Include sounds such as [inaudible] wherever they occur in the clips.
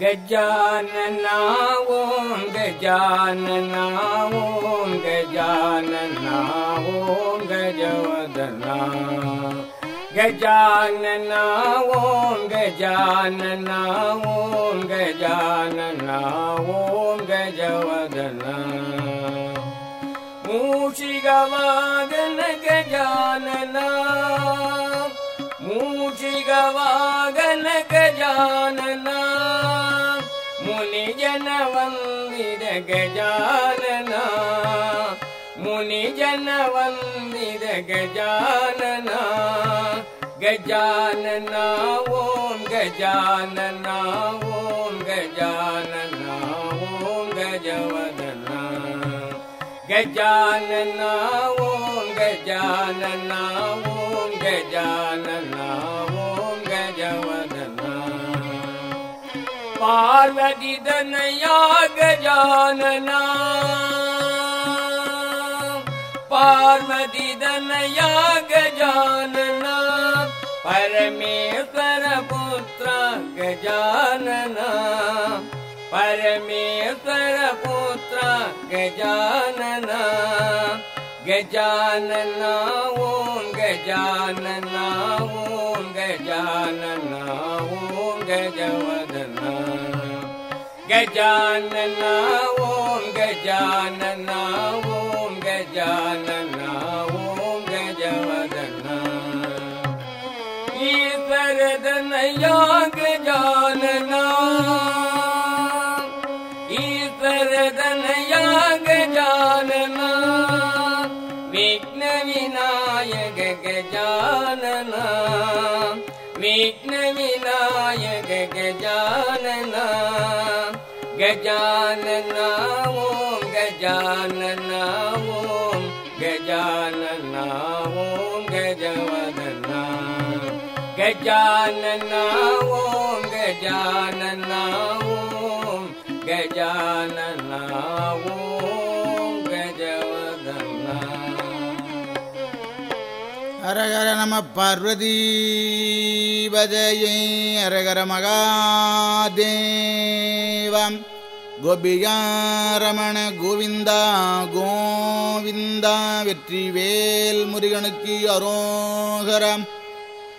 गजानना ॐ गजानना ॐ गजानना ॐ गजवदना गजानना ॐ गजानना ॐ गजानना ॐ गजवदना मूषिगवागन गजानना ಮೂಜಿಗವಾಗನ ಗಜಾನನ ಮುನಿ ಜನ ಗಜಾನನ. ಮುನಿ ಜನ ಗಜಾನನ. ಗಜಾನನ ಓಂ ಗಜಾನನ ಓಂ ಗಜಾನನ. गजानना ॐ गजानना ॐ गजानना ॐ गजवदना पार्वतीदनया गजानना पार्वतीदनया गजानना परमेश्वर पुत्र गजानना परमेश्वर पुत्र गजानन गजानन ओम गजानन ओम गजानन ओम गजवदन गजानन ओम गजानन ओम गजानन ओम गजवदन ईश्वर दन योग जानना गजानना ॐ गजानना ॐ गजानना ॐ गजवदना गजानना ॐ गजानना ॐ गजानना ॐ गजवदना हरहर नमः पार्वती, वदये हरहर मगादेवम् கோபிகாரமண கோவிந்தா கோவிந்தா வெற்றிவேல் முருகனுக்கு அரோகரம்.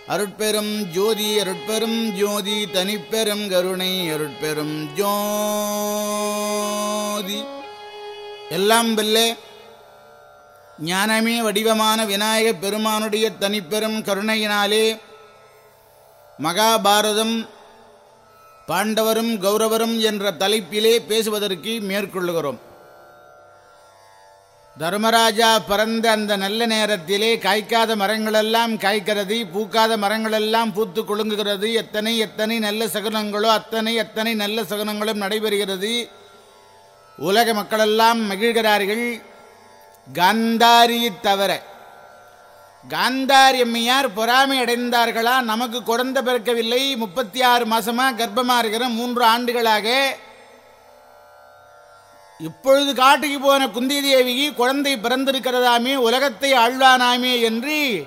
அருட்பெரும் ஜோதி அருட்பெரும் ஜோதி தனிப்பெரும் கருணை அருட்பெரும் ஜோதி. எல்லாம் வெல்லே ஞானமே வடிவமான விநாயகப் பெருமானுடைய தனிப்பெரும் கருணையினாலே மகாபாரதம் பாண்டவரும் கௌரவரும் என்ற தலைப்பிலே பேசுவதற்கு மேற்கொள்ளுகிறோம். தர்மராஜா பிறந்த அந்த நல்ல நேரத்திலே காய்க்காத மரங்களெல்லாம் காய்க்கிறது பூக்காத மரங்களெல்லாம் பூத்து குலுங்குகிறது. எத்தனை எத்தனை நல்ல சகுனங்களோ அத்தனை அத்தனை நல்ல சகுனங்களும் நடைபெறுகிறது. உலக மக்களெல்லாம் மகிழ்கிறார்கள். காந்தாரியை தவிர காந்தார் எம்மையார் பொறாமை அடைந்தார்களா? நமக்கு குழந்தை பிறக்கவில்லை. முப்பத்தி ஆறு மாதமாக கர்ப்பமாக இருக்கிற மூன்று ஆண்டுகளாக இப்பொழுது காட்டுக்கு போன குந்தி தேவிக்கு குழந்தை பிறந்திருக்கிறதாமே உலகத்தை ஆழ்வானாமே என்று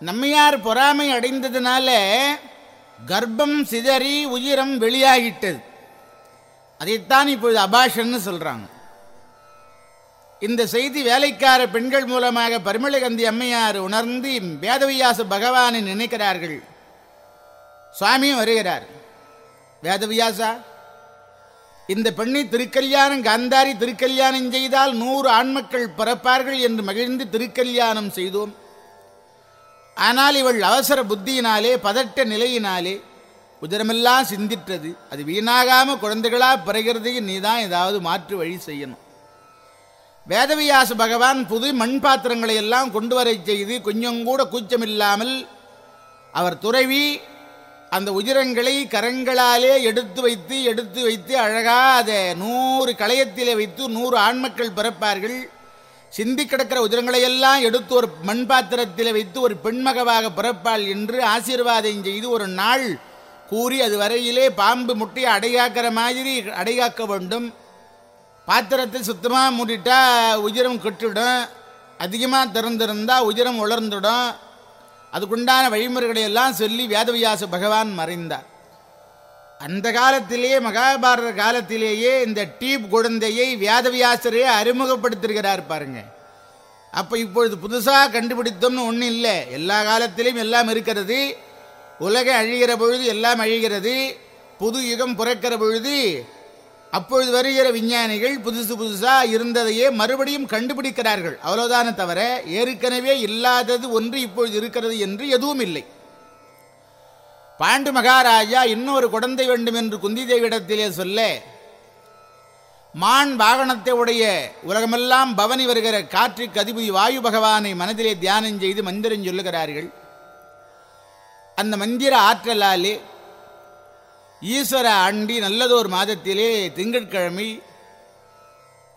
நம்மையார் பொறாமை அடைந்ததுனால கர்ப்பம் சிதறி உயிரம் வெளியாகிட்டது. அதைத்தான் இப்பொழுது அபாஷன்னு சொல்கிறாங்க இந்த செய்தி வேலைக்கார பெண்கள் மூலமாக பரிமளகந்தி அம்மையார் உணர்ந்து வேதவியாச பகவானை நினைக்கிறார்கள். சுவாமியும் வருகிறார். வேதவியாசா இந்த பெண்ணை திருக்கல்யாணம் காந்தாரி திருக்கல்யாணம் செய்தால் நூறு ஆண்மக்கள் பிறப்பார்கள் என்று மகிழ்ந்து திருக்கல்யாணம் செய்தோம். ஆனால் இவள் அவசர புத்தியினாலே பதட்ட நிலையினாலே உதரமெல்லாம் சிந்திட்டது அது வீணாகாம குழந்தைகளா பிறகிறதுக்கு நீ தான் ஏதாவது மாற்று வழி செய்யணும். வேதவியாச பகவான் புது மண் பாத்திரங்களை எல்லாம் கொண்டு வரச் செய்து கொஞ்சம் கூட கூச்சமில்லாமல் அவர் துறவி அந்த உதிரங்களை கரங்களாலே எடுத்து வைத்து எடுத்து வைத்து அழகாக அதை நூறு களையத்திலே வைத்து நூறு ஆண்மக்கள் பிறப்பார்கள். சிந்தி கிடக்கிற உதிரங்களையெல்லாம் எடுத்து ஒரு மண் பாத்திரத்தில் வைத்து ஒரு பெண்மகவாக பிறப்பாள் என்று ஆசீர்வாதம் செய்து ஒரு நாள் கூறி அது வரையிலே பாம்பு முட்டையை அடையாக்கிற மாதிரி அடையாக்க வேண்டும். பாத்திரத்தை சுத்தமாக மூடிட்டா உயரம் கெட்டுடும் அதிகமாக திறந்திருந்தால் உயரம் உலர்ந்துடும். அதுக்குண்டான வழிமுறைகளை எல்லாம் சொல்லி வேதவியாச பகவான் மறைந்தார். அந்த காலத்திலேயே மகாபாரத காலத்திலேயே இந்த டீப் குழந்தையை வேதவியாசரே அறிமுகப்படுத்திருக்கிறார் பாருங்க. அப்போ இப்பொழுது புதுசாக கண்டுபிடித்தோம்னு ஒன்றும் இல்லை. எல்லா காலத்திலையும் எல்லாம் இருக்கிறது. உலகம் அழிகிற பொழுது எல்லாம் அழிகிறது. புது யுகம் பிறக்கிற பொழுது அப்பொழுது வருகிற விஞ்ஞானிகள் புதுசு புதுசாக இருந்ததையே மறுபடியும் கண்டுபிடிக்கிறார்கள். அவ்வளோதானே தவிர ஏற்கனவே இல்லாதது ஒன்று இப்பொழுது இருக்கிறது என்று எதுவும் இல்லை. பாண்டு மகாராஜா இன்னொரு குழந்தை வேண்டும் என்று குந்தி தேவியிடத்திலே சொல்ல மான் வாகனத்தை உடைய உலகமெல்லாம் பவனி வருகிற காற்றுக்கு அதிபதி வாயு பகவானை மனதிலே தியானம் செய்து மந்திரம் சொல்லுகிறார்கள். அந்த மந்திர ஆற்றலாலே ஈஸ்வர ஆண்டி நல்லதோர் மாதத்திலே திங்கட்கிழமை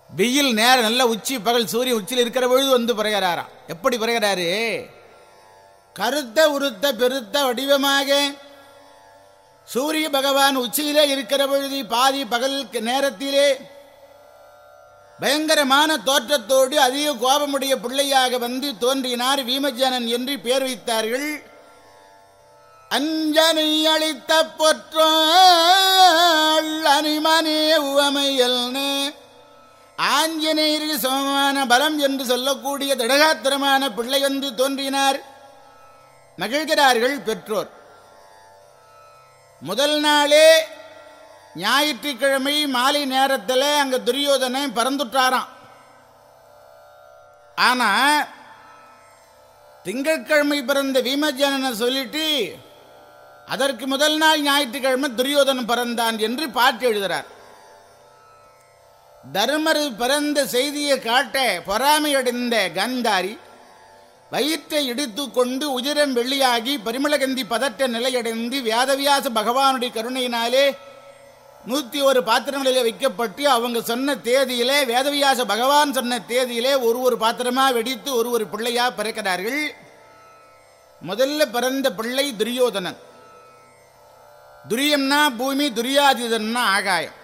வெயில் நேரம் நல்ல உச்சி பகல் சூரியன் உச்சியில் இருக்கிற பொழுது வந்து பிறகுறாராம் எப்படி பிறகுறாரு கருத்த உருத்த பெருத்த வடிவமாக சூரிய பகவான் உச்சியிலே இருக்கிற பொழுது பாதி பகல் நேரத்திலே பயங்கரமான தோற்றத்தோடு அதிக கோபமுடைய பிள்ளையாக வந்து தோன்றினார் வீமஜனன் என்று பேர் வைத்தார்கள். அஞ்சனை அளித்த பொற்றோள் அனிமனே உவமையல்னு. ஆஞ்சநேயருக்கு சமமான பலம் என்று சொல்லக்கூடிய திடகாத்திரமான பிள்ளை வந்து தோன்றினார். மகிழ்கிறார்கள் பெற்றோர். முதல் நாளே ஞாயிற்றுக்கிழமை மாலை நேரத்தில் அங்கே துரியோதனை பறந்துட்டாராம். ஆனா திங்கட்கிழமை பிறந்த வீமஜனனை சொல்லிட்டு அதற்கு முதல் நாள் ஞாயிற்றுக்கிழமை துரியோதனன் பிறந்தான் என்று பாட்டு எழுதுகிறார் தர்மர் பிறந்த செய்தியை காட்ட பொறாமையடைந்த கந்தாரி வயிற்றை இடித்து கொண்டு உதிரம் வெள்ளியாகி பரிமளகந்தி பதற்ற நிலையடைந்து வேதவியாச பகவானுடைய கருணையினாலே நூற்றி ஒரு பாத்திரங்களிலே வைக்கப்பட்டு அவங்க சொன்ன தேதியிலே வேதவியாச பகவான் சொன்ன தேதியிலே ஒரு ஒரு பாத்திரமா வெடித்து ஒரு ஒரு பிள்ளையா பிறக்கிறார்கள். முதல்ல பிறந்த பிள்ளை துரியோதனன். துரியம்னா பூமி துரியாதிதன்னா ஆகாயம்.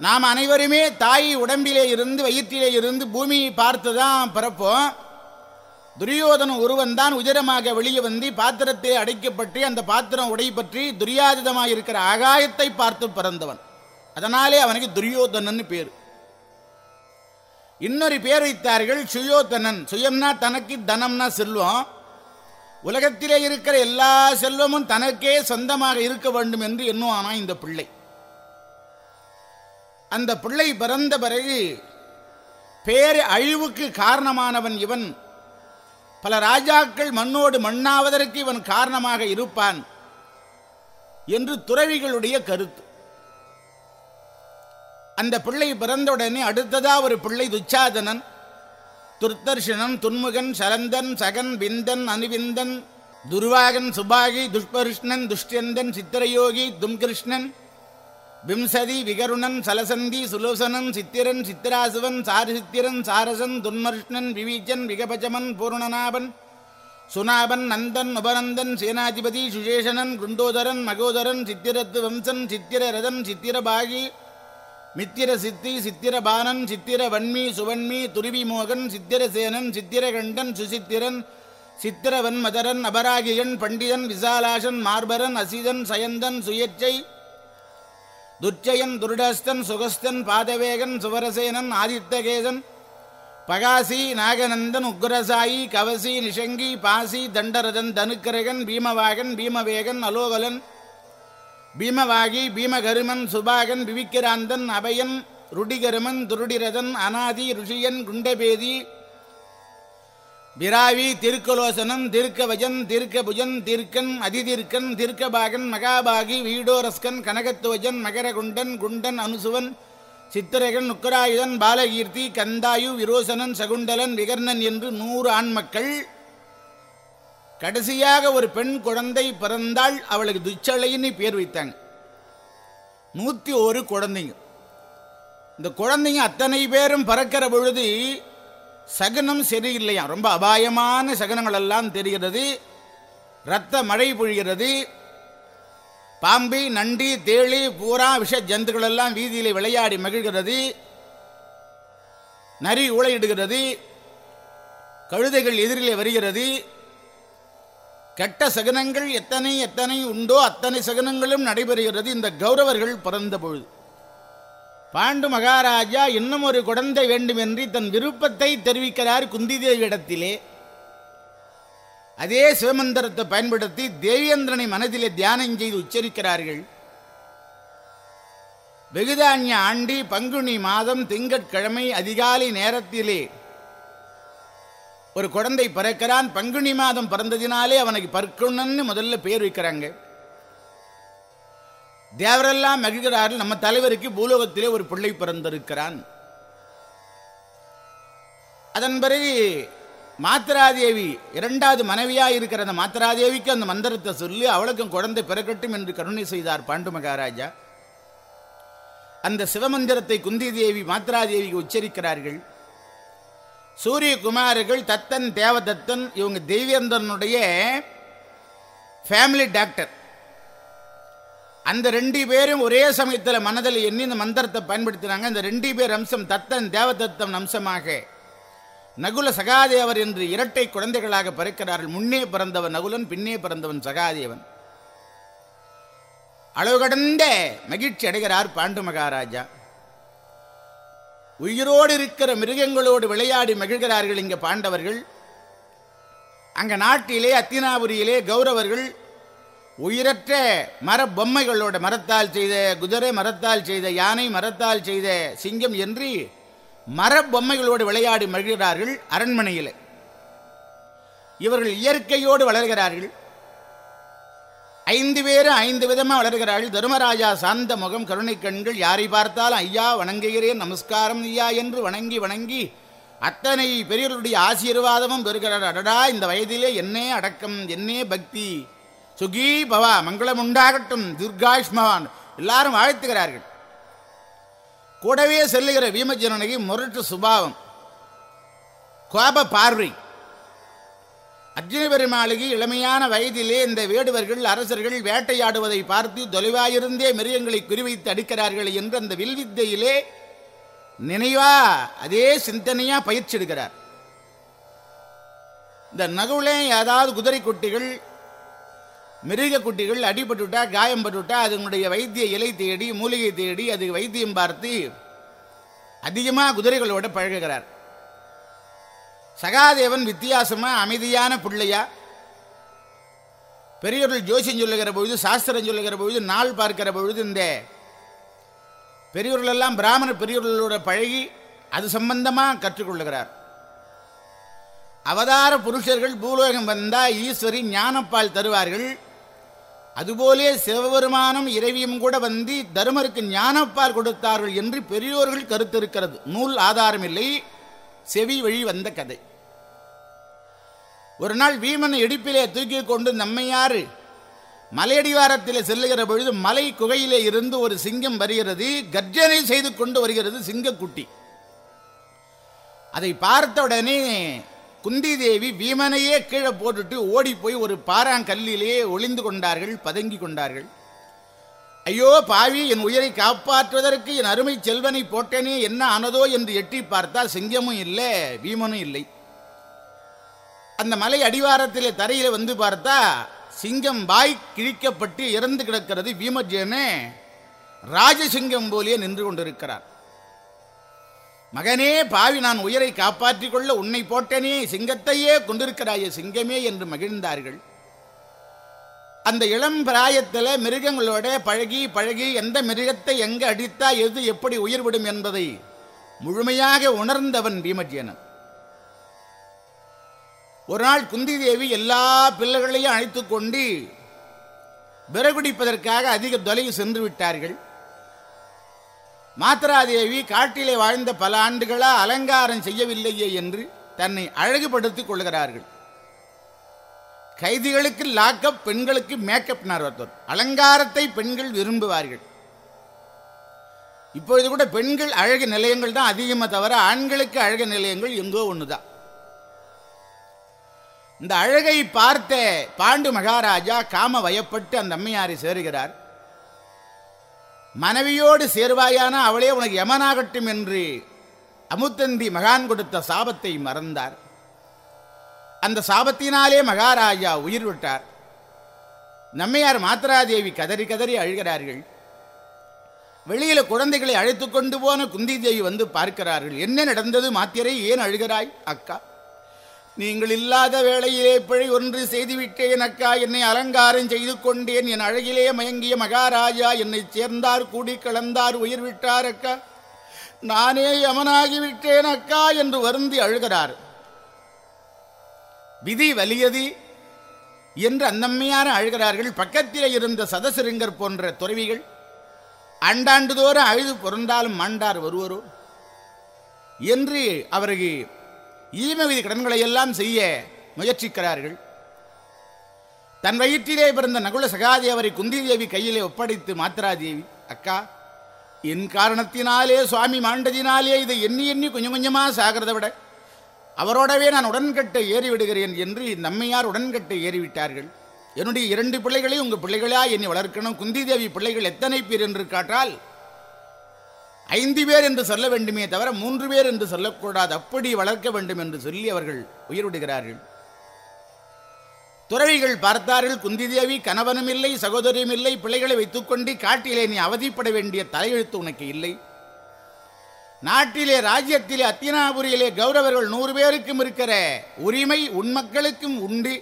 நாம் அனைவருமே தாய் உடம்பிலே இருந்து வயிற்றிலே இருந்து பூமியை பார்த்து தான் பிறப்போம். துரியோதன ஒருவன் தான் உஜரமாக வெளியே வந்து பாத்திரத்தை அடைக்கப்பட்டு அந்த பாத்திரம் உடைப்பற்றி துரியாதிதமாக இருக்கிற ஆகாயத்தை பார்த்து பிறந்தவன். அதனாலே அவனுக்கு துரியோதனன் பேர். இன்னொரு பேர் வைத்தார்கள் சுயோதனன். சுயம்னா தனக்கு தனம்னா செல்வம். உலகத்திலே இருக்கிற எல்லா செல்வமும் தனக்கே சொந்தமாக இருக்க வேண்டும் என்று எண்ணுவானா இந்த பிள்ளை? அந்த பிள்ளை பிறந்த பிறகு பேர் அழிவுக்கு காரணமானவன் இவன். பல ராஜாக்கள் மண்ணோடு மண்ணாவதற்கு இவன் காரணமாக இருப்பான் என்று துறவிகளுடைய கருத்து. அந்த பிள்ளை பிறந்தவுடனே அடுத்ததா ஒரு பிள்ளை துச்சாதனன். துர்தர்ஷனன் துன்முகன் சரந்தன் சகன் விந்தன் அனுவிந்தன் துர்வாகன் சுபாகி துஷ்பருஷ்ணன் துஷ்யந்தன் சித்திரயோகி தும்கிருஷ்ணன் விம்சதி விகருணன் சலசந்தி சுலோசனன் சித்திரன் சித்திராசுவன் சாரசித்திரன் சாரசன் துன்மருஷ்ணன் விவீச்சன் விகபச்சமன் பூர்ணநாபன் சுனாபன் நந்தன் உபநந்தன் சேனாதிபதி சுசேஷனன் குண்டோதரன் மகோதரன் சித்திரத்து வம்சன் சித்திரரதன் சித்திரபாகி மித்திர சித்தி சித்திரபானன் சித்திர வன்மி சுவன்மி துருவி மோகன் சித்திரசேனன் சித்திரகண்டன் சுசித்திரன் சித்திரவன்மதரன் அபராகியன் பண்டிதன் விசாலாசன் மார்பரன் அசிதன் சயந்தன் சுயச்சை துர்ச்சயன் துருடஸ்தன் சுகஸ்தன் பாதவேகன் சுவரசேனன் ஆதித்தகேசன் பகாசி நாகநந்தன் உக்ரசாயி கவசி நிஷங்கி பாசி தண்டரதன் தனுக்கரகன் பீமவாகன் பீமவேகன் அலோகலன் பீமவாகி பீமகருமன் சுபாகன் விவிக்கிராந்தன் அபயன் ருடிகருமன் துருடிரதன் அனாதி ருஷியன் குண்டபேதி விராவி திருக்கலோசனன் திருக்கவஜன் திருக்கபுஜன் திருக்கன் அதிதிர்க்கன் திருக்கபாகன் மகாபாகி வீடோரஸ்கன் கனகத்துவஜன் மகரகுண்டன் குண்டன் அனுசுவன் சித்திரகன் நுக்கராயுதன் பாலகீர்த்தி கந்தாயு விரோசனன் சகுண்டலன் விகர்ணன் என்று நூறு ஆண்மக்கள். கடைசியாக ஒரு பெண் குழந்தை பிறந்தால் அவளுக்கு துச்சலைன்னு பேர் வைத்தாங்க. நூற்றி ஒரு குழந்தைங்க. இந்த குழந்தைங்க அத்தனை பேரும் பறக்கிற பொழுது சகுனம் சரியில்லையா ரொம்ப அபாயமான சகுனங்கள் எல்லாம் தெரிகிறது. இரத்த மழை பொழிகிறது. பாம்பு நண்டி தேளி பூரா விஷ ஜந்துக்கள் எல்லாம் வீதியில் விளையாடி மகிழ்கிறது. நரி ஊழையிடுகிறது கழுதைகள் எதிரிலே வருகிறது. கெட்ட சகுனங்கள் எத்தனை எத்தனை உண்டோ அத்தனை சகுனங்களும் நடைபெறுகிறது. இந்த கௌரவர்கள் பிறந்த பொழுது. பாண்டு மகாராஜா இன்னும் ஒரு குழந்தை வேண்டுமென்று தன் விருப்பத்தை தெரிவிக்கிறார் குந்தி தேவியிடத்திலே அதே சிவமந்திரத்தை பயன்படுத்தி தேவேந்திரனை மனதிலே தியானம் செய்து உச்சரிக்கிறார்கள். வெகுதானிய ஆண்டி பங்குனி மாதம் திங்கட்கிழமை அதிகாலை நேரத்திலே ஒரு குழந்தை பிறக்கிறான் பங்குனி மாதம் பிறந்ததினாலே அவனுக்கு பர்க்குணன்னு முதல்ல பேர் வைக்கிறாங்க. தேவரெல்லாம் மகிழ்கிறார்கள். நம்ம தலைவருக்கு பூலோகத்திலே ஒரு பிள்ளை பிறந்திருக்கிறான். அதன் பிறகு மாத்திராதேவி இரண்டாவது மனைவியாக இருக்கிற அந்த மாத்திராதேவிக்கு அந்த மந்திரத்தை சொல்லி அவளுக்கும் குழந்தை பிறக்கட்டும் என்று கருணை செய்தார் பாண்டு மகாராஜா. அந்த சிவமந்திரத்தை குந்தி தேவி மாத்திராதேவிக்கு உச்சரிக்கிறார்கள். சூரியகுமார்கள் தத்தன் தேவதத்தன் இவங்க தெய்வேந்திரனுடைய ஃபேமிலி டாக்டர் அந்த ரெண்டு பேரும் ஒரே சமயத்தில் மனதில் எண்ணி இந்த மந்திரத்தை பயன்படுத்தினாங்க. இந்த ரெண்டு பேர் அம்சம் தத்தன் தேவதத்தன் அம்சமாக. நகுல சகாதேவர் என்று இரட்டை குழந்தைகளாக பிறக்கிறார்கள். முன்னே பிறந்தவன் நகுலன் பின்னே பிறந்தவன் சகாதேவன். அளவு கடந்த மகிழ்ச்சி அடைகிறார் பாண்டு மகாராஜா. உயிரோடு இருக்கிற மிருகங்களோடு விளையாடி மகிழ்கிறார்கள் இங்க பாண்டவர்கள். அங்க நாட்டிலே அத்தினாபுரியிலே கௌரவர்கள் உயிரற்ற மர பொம்மைகளோட மரத்தால் செய்த குதிரை மரத்தால் செய்த யானை மரத்தால் செய்த சிங்கம் என்று மர பொம்மைகளோடு விளையாடி மகிழ்கிறார்கள் அரண்மனையில். இவர்கள் இயற்கையோடு வளர்கிறார்கள். ஐந்து பேரும் ஐந்து விதமாக வளர்கிறார்கள் தர்மராஜா சாந்த முகம் கருணை கண்கள் யாரை பார்த்தாலும் ஐயா வணங்குகிறேன் நமஸ்காரம் ஐயா என்று வணங்கி வணங்கி அத்தனை பெரியவருடைய ஆசீர்வாதமும் பெறுகிறார். அடடா இந்த வயதிலே என்னே அடக்கம் என்னே பக்தி. சுகி பவா மங்களம் உண்டாகட்டும் துர்காஷ்மவான் எல்லாரும் வாழ்த்துகிறார்கள். கூடவே செல்லுகிற வீமஜனனைக்கு முரட்டு சுபாவம். கோப பார்வை. அர்ஜுன பெருமாளுக்கு இளமையான வயதிலே இந்த வேடுவர்கள் அரசர்கள் வேட்டையாடுவதை பார்த்து தொலைவாயிருந்தே மிருகங்களை குறிவைத்து அடிக்கிறார்கள் என்று அந்த வில்வித்தையிலே நினைவா அதே சிந்தனையா பயிற்சி எடுக்கிறார் இந்த நகுலே ஏதாவது குதிரை குட்டிகள் மிருக குட்டிகள் அடிபட்டுவிட்டா காயம்பட்டுவிட்டா அதனுடைய வைத்திய இலை தேடி மூலிகை தேடி அது வைத்தியம் பார்த்து அதிகமாக குதிரைகளோட பழகுகிறார். சகாதேவன் வித்தியாசமா அமைதியான பிள்ளையா? பெரியவர்கள் ஜோசியம் சொல்லுகிற பொழுது சாஸ்திரம் சொல்லுகிற பொழுது நாள் பார்க்கிற பொழுது இந்த பெரியவர்களெல்லாம் பிராமண பெரியவர்களோட பழகி அது சம்பந்தமா கற்றுக்கொள்ளுகிறார். அவதார புருஷர்கள் பூலோகம் வந்தா ஈஸ்வரி ஞானப்பால் தருவார்கள். அதுபோலே சிவபெருமானும் இறைவியும் கூட வந்து தருமருக்கு ஞானப்பால் கொடுத்தார்கள் என்று பெரியோர்கள் கருத்து இருக்கிறது நூல் ஆதாரம் இல்லை செவி வழி வந்த கதை. ஒரு நாள் வீமன் இடிப்பிலே தூக்கி கொண்டு நம்மையாறு மலையடிவாரத்தில் செல்லுகிற பொழுது மலை குகையிலே இருந்து ஒரு சிங்கம் வருகிறது கர்ஜனை செய்து கொண்டு வருகிறது சிங்கக்குட்டி. அதை பார்த்த உடனே குந்தி தேவி வீமனையே கீழே போட்டுட்டு ஓடி போய் ஒரு பாறாங்கல்லிலேயே ஒளிந்து கொண்டார்கள் பதுங்கி கொண்டார்கள். ஐயோ பாவி என் உயிரை காப்பாற்றுவதற்கு என் அருமை செல்வனை போட்டேனே என்ன ஆனதோ என்று எட்டி பார்த்தால் சிங்கமும் இல்லை வீமனும் இல்லை. அந்த மலை அடிவாரத்திலே தரையில் வந்து பார்த்தா சிங்கம் வாய் கிழிக்கப்பட்டு இறந்து கிடக்கிறது வீமஜேனே ராஜசிங்கம் போலே நின்று கொண்டிருக்கிறார். மகனே பாவி நான் உயிரை காப்பாற்றிக் கொள்ள உன்னை போட்டேனே சிங்கத்தையே கொண்டிருக்கிறாயே சிங்கமே என்று மகிழ்ந்தார்கள். அந்த இளம் பிராயத்தில் மிருகங்களோட பழகி பழகி எந்த மிருகத்தை எங்கே அடித்தா எது எப்படி உயிர் விடும் என்பதை முழுமையாக உணர்ந்தவன் பீமஜேனன். ஒரு நாள் குந்தி தேவி எல்லா பிள்ளைகளையும் அழைத்து கொண்டு விறகுடிப்பதற்காக அதிக தொலைவு சென்று விட்டார்கள். மாத்ராதேவி காட்டிலே வாழ்ந்த பல ஆண்டுகளா அலங்காரம் செய்யவில்லையே என்று தன்னை அழகுபடுத்திக் கொள்கிறார்கள். கைதிகளுக்கு லாக்கப் பெண்களுக்கு மேக்கப் ஒருத்தர். அலங்காரத்தை பெண்கள் விரும்புவார்கள். இப்பொழுது கூட பெண்கள் அழகு நிலையங்கள் தான் அதிகமாக தவிர ஆண்களுக்கு அழகு நிலையங்கள் எங்கோ ஒன்றுதான் இந்த அழகை பார்த்த பாண்டு மகாராஜா காம வயப்பட்டு அந்த அம்மையாரை சேருகிறார். மனைவியோடு சேர்வாயான அவளே உனக்கு யமனாகட்டும் என்று அமுத்தந்தி மகான் கொடுத்த சாபத்தை மறந்தார். அந்த சாபத்தினாலே மகாராஜா உயிர் விட்டார். நம்மையார் மாத்ராதேவி கதறி கதறி அழுகிறார்கள். வெளியில குழந்தைகளை அழைத்து கொண்டு போன குந்தி தேவி வந்து பார்க்கிறார்கள். என்ன நடந்தது மாத்திரை? ஏன் அழுகிறாய் அக்கா? நீங்கள் இல்லாத வேளையிலே பிழை ஒன்று செய்துவிட்டேன் அக்கா. என்னை அலங்காரம் செய்து கொண்டேன். என் அழகிலே மயங்கிய மகாராஜா என்னை சேர்ந்தார் கூடி கலந்தார் உயிர் விட்டார் அக்கா. நானே யமனாகி விட்டேன் அக்கா என்று வருந்தி அழுகிறார். விதி வலியது என்று அந்தம்மையார அழுகிறார்கள். பக்கத்திலே இருந்த சதசிருங்கர் போன்ற துறவிகள் ஆண்டாண்டுதோறும் அழுது பொருந்தாலும் மாண்டார் வருவரோ என்று அவருக்கு ஈமவிதி கடன்களை எல்லாம் செய்ய முயற்சிக்கிறார்கள். தன் வயிற்றிலே பிறந்த நகுல சகாதேவரை குந்தி தேவி கையிலே ஒப்படைத்து மாத்ராதேவி அக்கா என் காரணத்தினாலே சுவாமி மாண்டதினாலே இதை எண்ணி எண்ணி கொஞ்சம் கொஞ்சமாக சாகிறத விட அவரோடவே நான் உடன்கட்டை ஏறிவிடுகிறேன் என்று நம்மையார் உடன்கட்டை ஏறிவிட்டார்கள். என்னுடைய இரண்டு பிள்ளைகளை உங்க பிள்ளைகளா என்னை வளர்க்கணும். குந்தி தேவி பிள்ளைகள் எத்தனை பேர் என்று காட்டால் ஐந்து பேர் என்று சொல்ல வேண்டுமே தவிர மூன்று பேர் என்று சொல்லக்கூடாது. அப்படி வளர்க்க வேண்டும் என்று சொல்லி அவர்கள் உயிர்விடுகிறார்கள் துறவிகள் பார்த்தார்கள் குந்தி தேவி கணவனும் இல்லை சகோதரியும் இல்லை பிள்ளைகளை வைத்துக்கொண்டு காட்டிலே நீ அவதிப்பட வேண்டிய தலையெழுத்து உனக்கு இல்லை. நாட்டிலே ராஜ்யத்திலே அத்தினாபுரியிலே கௌரவர்கள் நூறு பேருக்கும் இருக்கிற உரிமை உன் மக்களுக்கும் உண்டு.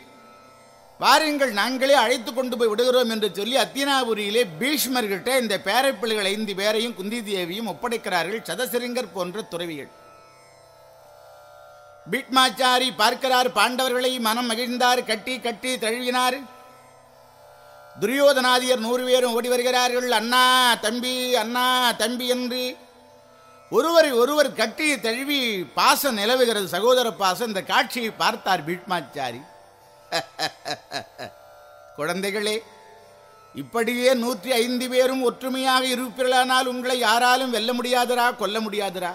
வாருங்கள் நாங்களே அழைத்து கொண்டு போய் விடுகிறோம் என்று சொல்லி அத்தினாபுரியிலே பீஷ்மர்கிட்ட இந்த பேரப்பிள்ளைகள் ஐந்து பேரையும் குந்தி தேவியும் ஒப்படைக்கிறார்கள் சதசிரிங்கர் போன்ற துறவிகள். பீட்மாச்சாரி பார்க்கிறார் பாண்டவர்களை மனம் மகிழ்ந்தார் கட்டி கட்டி தழுவினார். துரியோதனாதியர் நூறு பேரும் ஓடி வருகிறார்கள் அண்ணா தம்பி அண்ணா தம்பி என்று. ஒருவரை ஒருவர் கட்டி தழுவி பாசம் நிலவுகிறது சகோதர பாசம் இந்த காட்சியை பார்த்தார் பீட்மாச்சாரி [laughs] குழந்தைகளே இப்படியே நூற்றி ஐந்து பேரும் ஒற்றுமையாக இருப்பீர்களானால் உங்களை யாராலும் வெல்ல முடியாதரா கொல்ல முடியாதரா?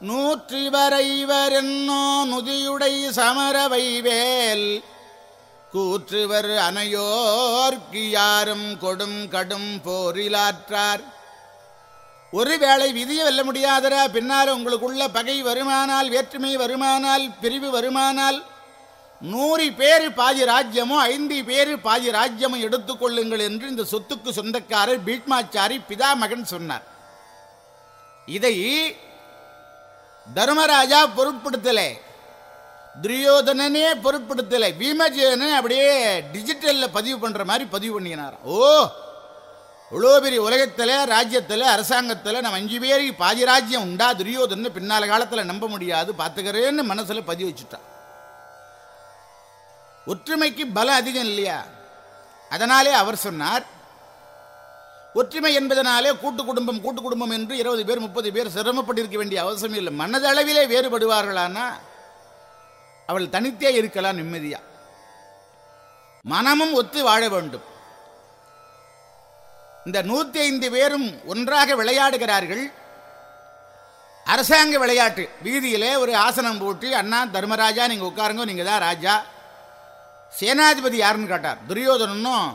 நூற்றி வரைவர் என்னோ நுதியுடை சமரவை வேல் கூற்றுவர் அனையோர்க்கு யாரும் கொடும் கடும் போரிலாற்றார். ஒருவேளை விதியை வெல்ல முடியாதரா? பின்னால் உங்களுக்குள்ள பகை வருமானால் வேற்றுமை வருமானால் பிரிவு வருமானால் நூறு பேர் பாதி ராஜ்யமோ ஐந்து பேர் பாதி ராஜ்யமோ எடுத்துக்கொள்ளுங்கள் என்று இந்த சொத்துக்கு சொந்தக்காரர் பீட்மாச்சாரி பிதா மகன் சொன்னார். இதை தர்மராஜா பொருட்படுத்தலை. துரியோதனனே பொருட்படுத்தலை. பீமஜேனே அப்படியே டிஜிட்டல்ல பதிவு பண்ற மாதிரி பதிவு பண்ணினார் ஓ! இவ்வளோ பெரிய உலகத்தில் ராஜ்யத்தில் அரசாங்கத்தில் நம்ம அஞ்சு பேருக்கு பாதி ராஜ்யம் உண்டா துரியோதன்னு பின்னால காலத்தில் நம்ப முடியாது பார்த்துக்கிறேன்னு மனசில் பதிவு வச்சுட்டான் ஒற்றுமைக்கு பலம் அதிகம் இல்லையா? அதனாலே அவர் சொன்னார் ஒற்றுமை என்பதனாலே கூட்டு குடும்பம் கூட்டு குடும்பம் என்று இருபது பேர் முப்பது பேர் சிரமப்பட்டிருக்க வேண்டிய அவசியம் இல்லை. மனதளவிலே வேறுபடுவார்களானா அவள் தனித்தே இருக்கலாம் நிம்மதியா. மனமும் ஒத்து வாழ வேண்டும். இந்த நூத்தி ஐந்து பேரும் ஒன்றாக விளையாடுகிறார்கள். அரசாங்க விளையாட்டு. வீதியிலே ஒரு ஆசனம் போட்டு அண்ணா தர்மராஜா நீங்க உட்காருங்க நீங்க தான் ராஜா. சேனாதிபதி யாருன்னு கேட்டார். துரியோதனனும்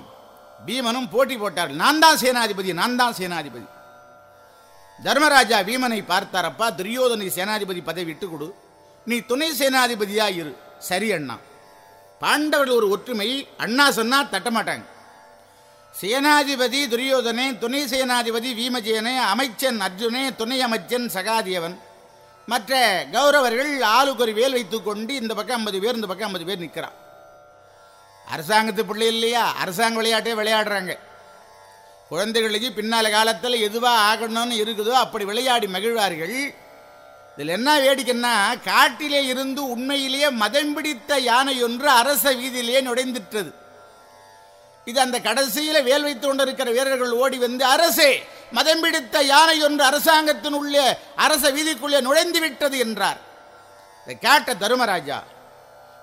பீமனும் போட்டி போட்டார் நான் தான் சேனாதிபதி நான் தான் சேனாதிபதி. தர்மராஜா பீமனை பார்த்தாரப்பா துரியோதனை சேனாதிபதி பதவி விட்டு கொடு. நீ துணை சேனாதிபதியா இரு. சரி அண்ணா. பாண்டவர்கள் ஒரு ஒற்றுமை அண்ணா சொன்னா தட்டமாட்டாங்க. சேனாதிபதி துரியோதனே துணை சேனாதிபதி வீமஜேனே அமைச்சன் அர்ஜுனே துணை அமைச்சன் சகாதியவன் மற்ற கௌரவர்கள் ஆளுக்கு ஒரு வேல் வைத்துக்கொண்டு இந்த பக்கம் ஐம்பது பேர் இந்த பக்கம் ஐம்பது பேர் நிற்கிறான் அரசாங்கத்து பிள்ளை இல்லையா? அரசாங்க விளையாட்டே விளையாடுறாங்க. குழந்தைகளுக்கு பின்னால காலத்தில் எதுவாக ஆகணும்னு இருக்குதோ அப்படி விளையாடி மகிழ்வார்கள். இதில் என்ன வேடிக்கைன்னா காட்டிலே இருந்து உண்மையிலேயே மதம் பிடித்த யானை ஒன்று அரச வீதியிலே நுழைந்துட்டது இது அந்த கடைசியில் வேல் வைத்து கொண்டிருக்கிற வீரர்கள் ஓடி வந்து அரசே மதம் பிடித்த யானை ஒன்று அரசாங்கத்தின் உள்ளே அரச வீதிக்குள்ளே நுழைந்து விட்டது என்றார். இதை கேட்ட தருமராஜா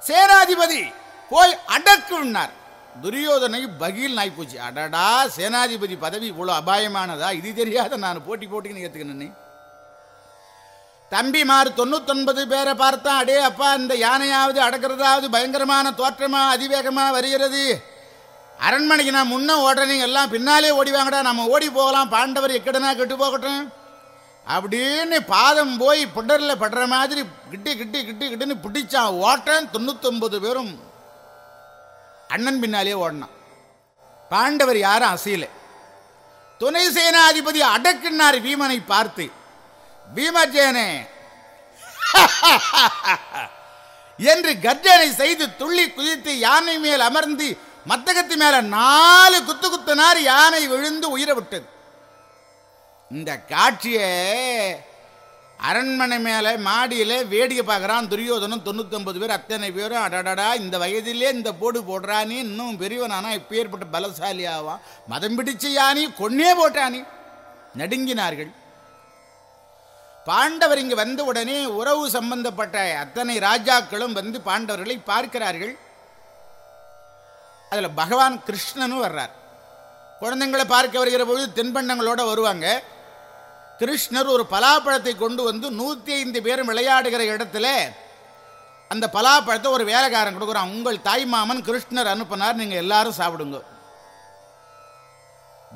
சேனாதிபதி போய் அடக்குன்னார் துரியோதனை பகீல் நாய்ப்பூச்சி அடடா சேனாதிபதி பதவி இவ்வளோ அபாயமானதா? இது தெரியாத நான் போட்டி போட்டின்னு ஏற்றுக்கணும் தம்பிமார் தொண்ணூத்தொன்பது பேரை பார்த்தா அடே அப்பா இந்த யானையாவது அடக்கிறதாவது பயங்கரமான தோற்றமா அதிவேகமா வருகிறது? அரண்மனைக்கு நான் முன்ன ஓடுறேன் எல்லாம் பின்னாலே ஓடிவாங்கடா நம்ம ஓடி போகலாம் பாண்டவர் எக்கடனா கெட்டு போகட்டும். அப்படின்னு பாதம் போய் புடரில் படுற மாதிரி கிட்டி கிட்டி கிட்டி கிட்டுன்னு பிடிச்சான் ஓட்டேன் தொண்ணூத்தொன்பது பேரும். அண்ணன் பின்னாலே ஓடினான். பாண்டவர் யாரும் அசையில. துணை சேனாதிபதி அடக்கினார் வீமனை பார்த்து. பீமஜேனே [laughs] என்று கர்ஜனை செய்து துள்ளி குதித்து யானை மேல் அமர்ந்து மத்தகத்து மேல நாலு குத்து குத்தினார் யானை விழுந்து உயிரை விட்டது. இந்த காட்சியை அரண்மனை மேலே மாடியில் வேடிக்கை பார்க்குறான் துரியோதனம் தொண்ணூத்தொம்பது பேர் அத்தனை பேரும் அடடடா இந்த வயதிலே இந்த போடு போடுறானே இன்னும் பெரியவனானா இப்போ ஏற்பட்ட பலசாலி ஆவான் மதம் பிடிச்ச யானி கொன்னே போட்டானி நடுங்கினார்கள். பாண்டவர் இங்கு வந்த உடனே உறவு சம்பந்தப்பட்ட அத்தனை ராஜாக்களும் வந்து பாண்டவர்களை பார்க்கிறார்கள். அதில் பகவான் கிருஷ்ணனும் வர்றார். குழந்தைங்களை பார்க்க வருகிற பொழுது தென்பண்ணங்களோடு வருவாங்க. கிருஷ்ணர் ஒரு பலாப்பழத்தை கொண்டு வந்து நூற்றி ஐந்து பேரும் விளையாடுகிற இடத்துல அந்த பலாப்பழத்தை ஒரு வேலைக்காரன் கொடுக்குறான். உங்கள் தாய் மாமன் கிருஷ்ணர் அனுப்பினார். நீங்கள் எல்லாரும் சாப்பிடுங்க.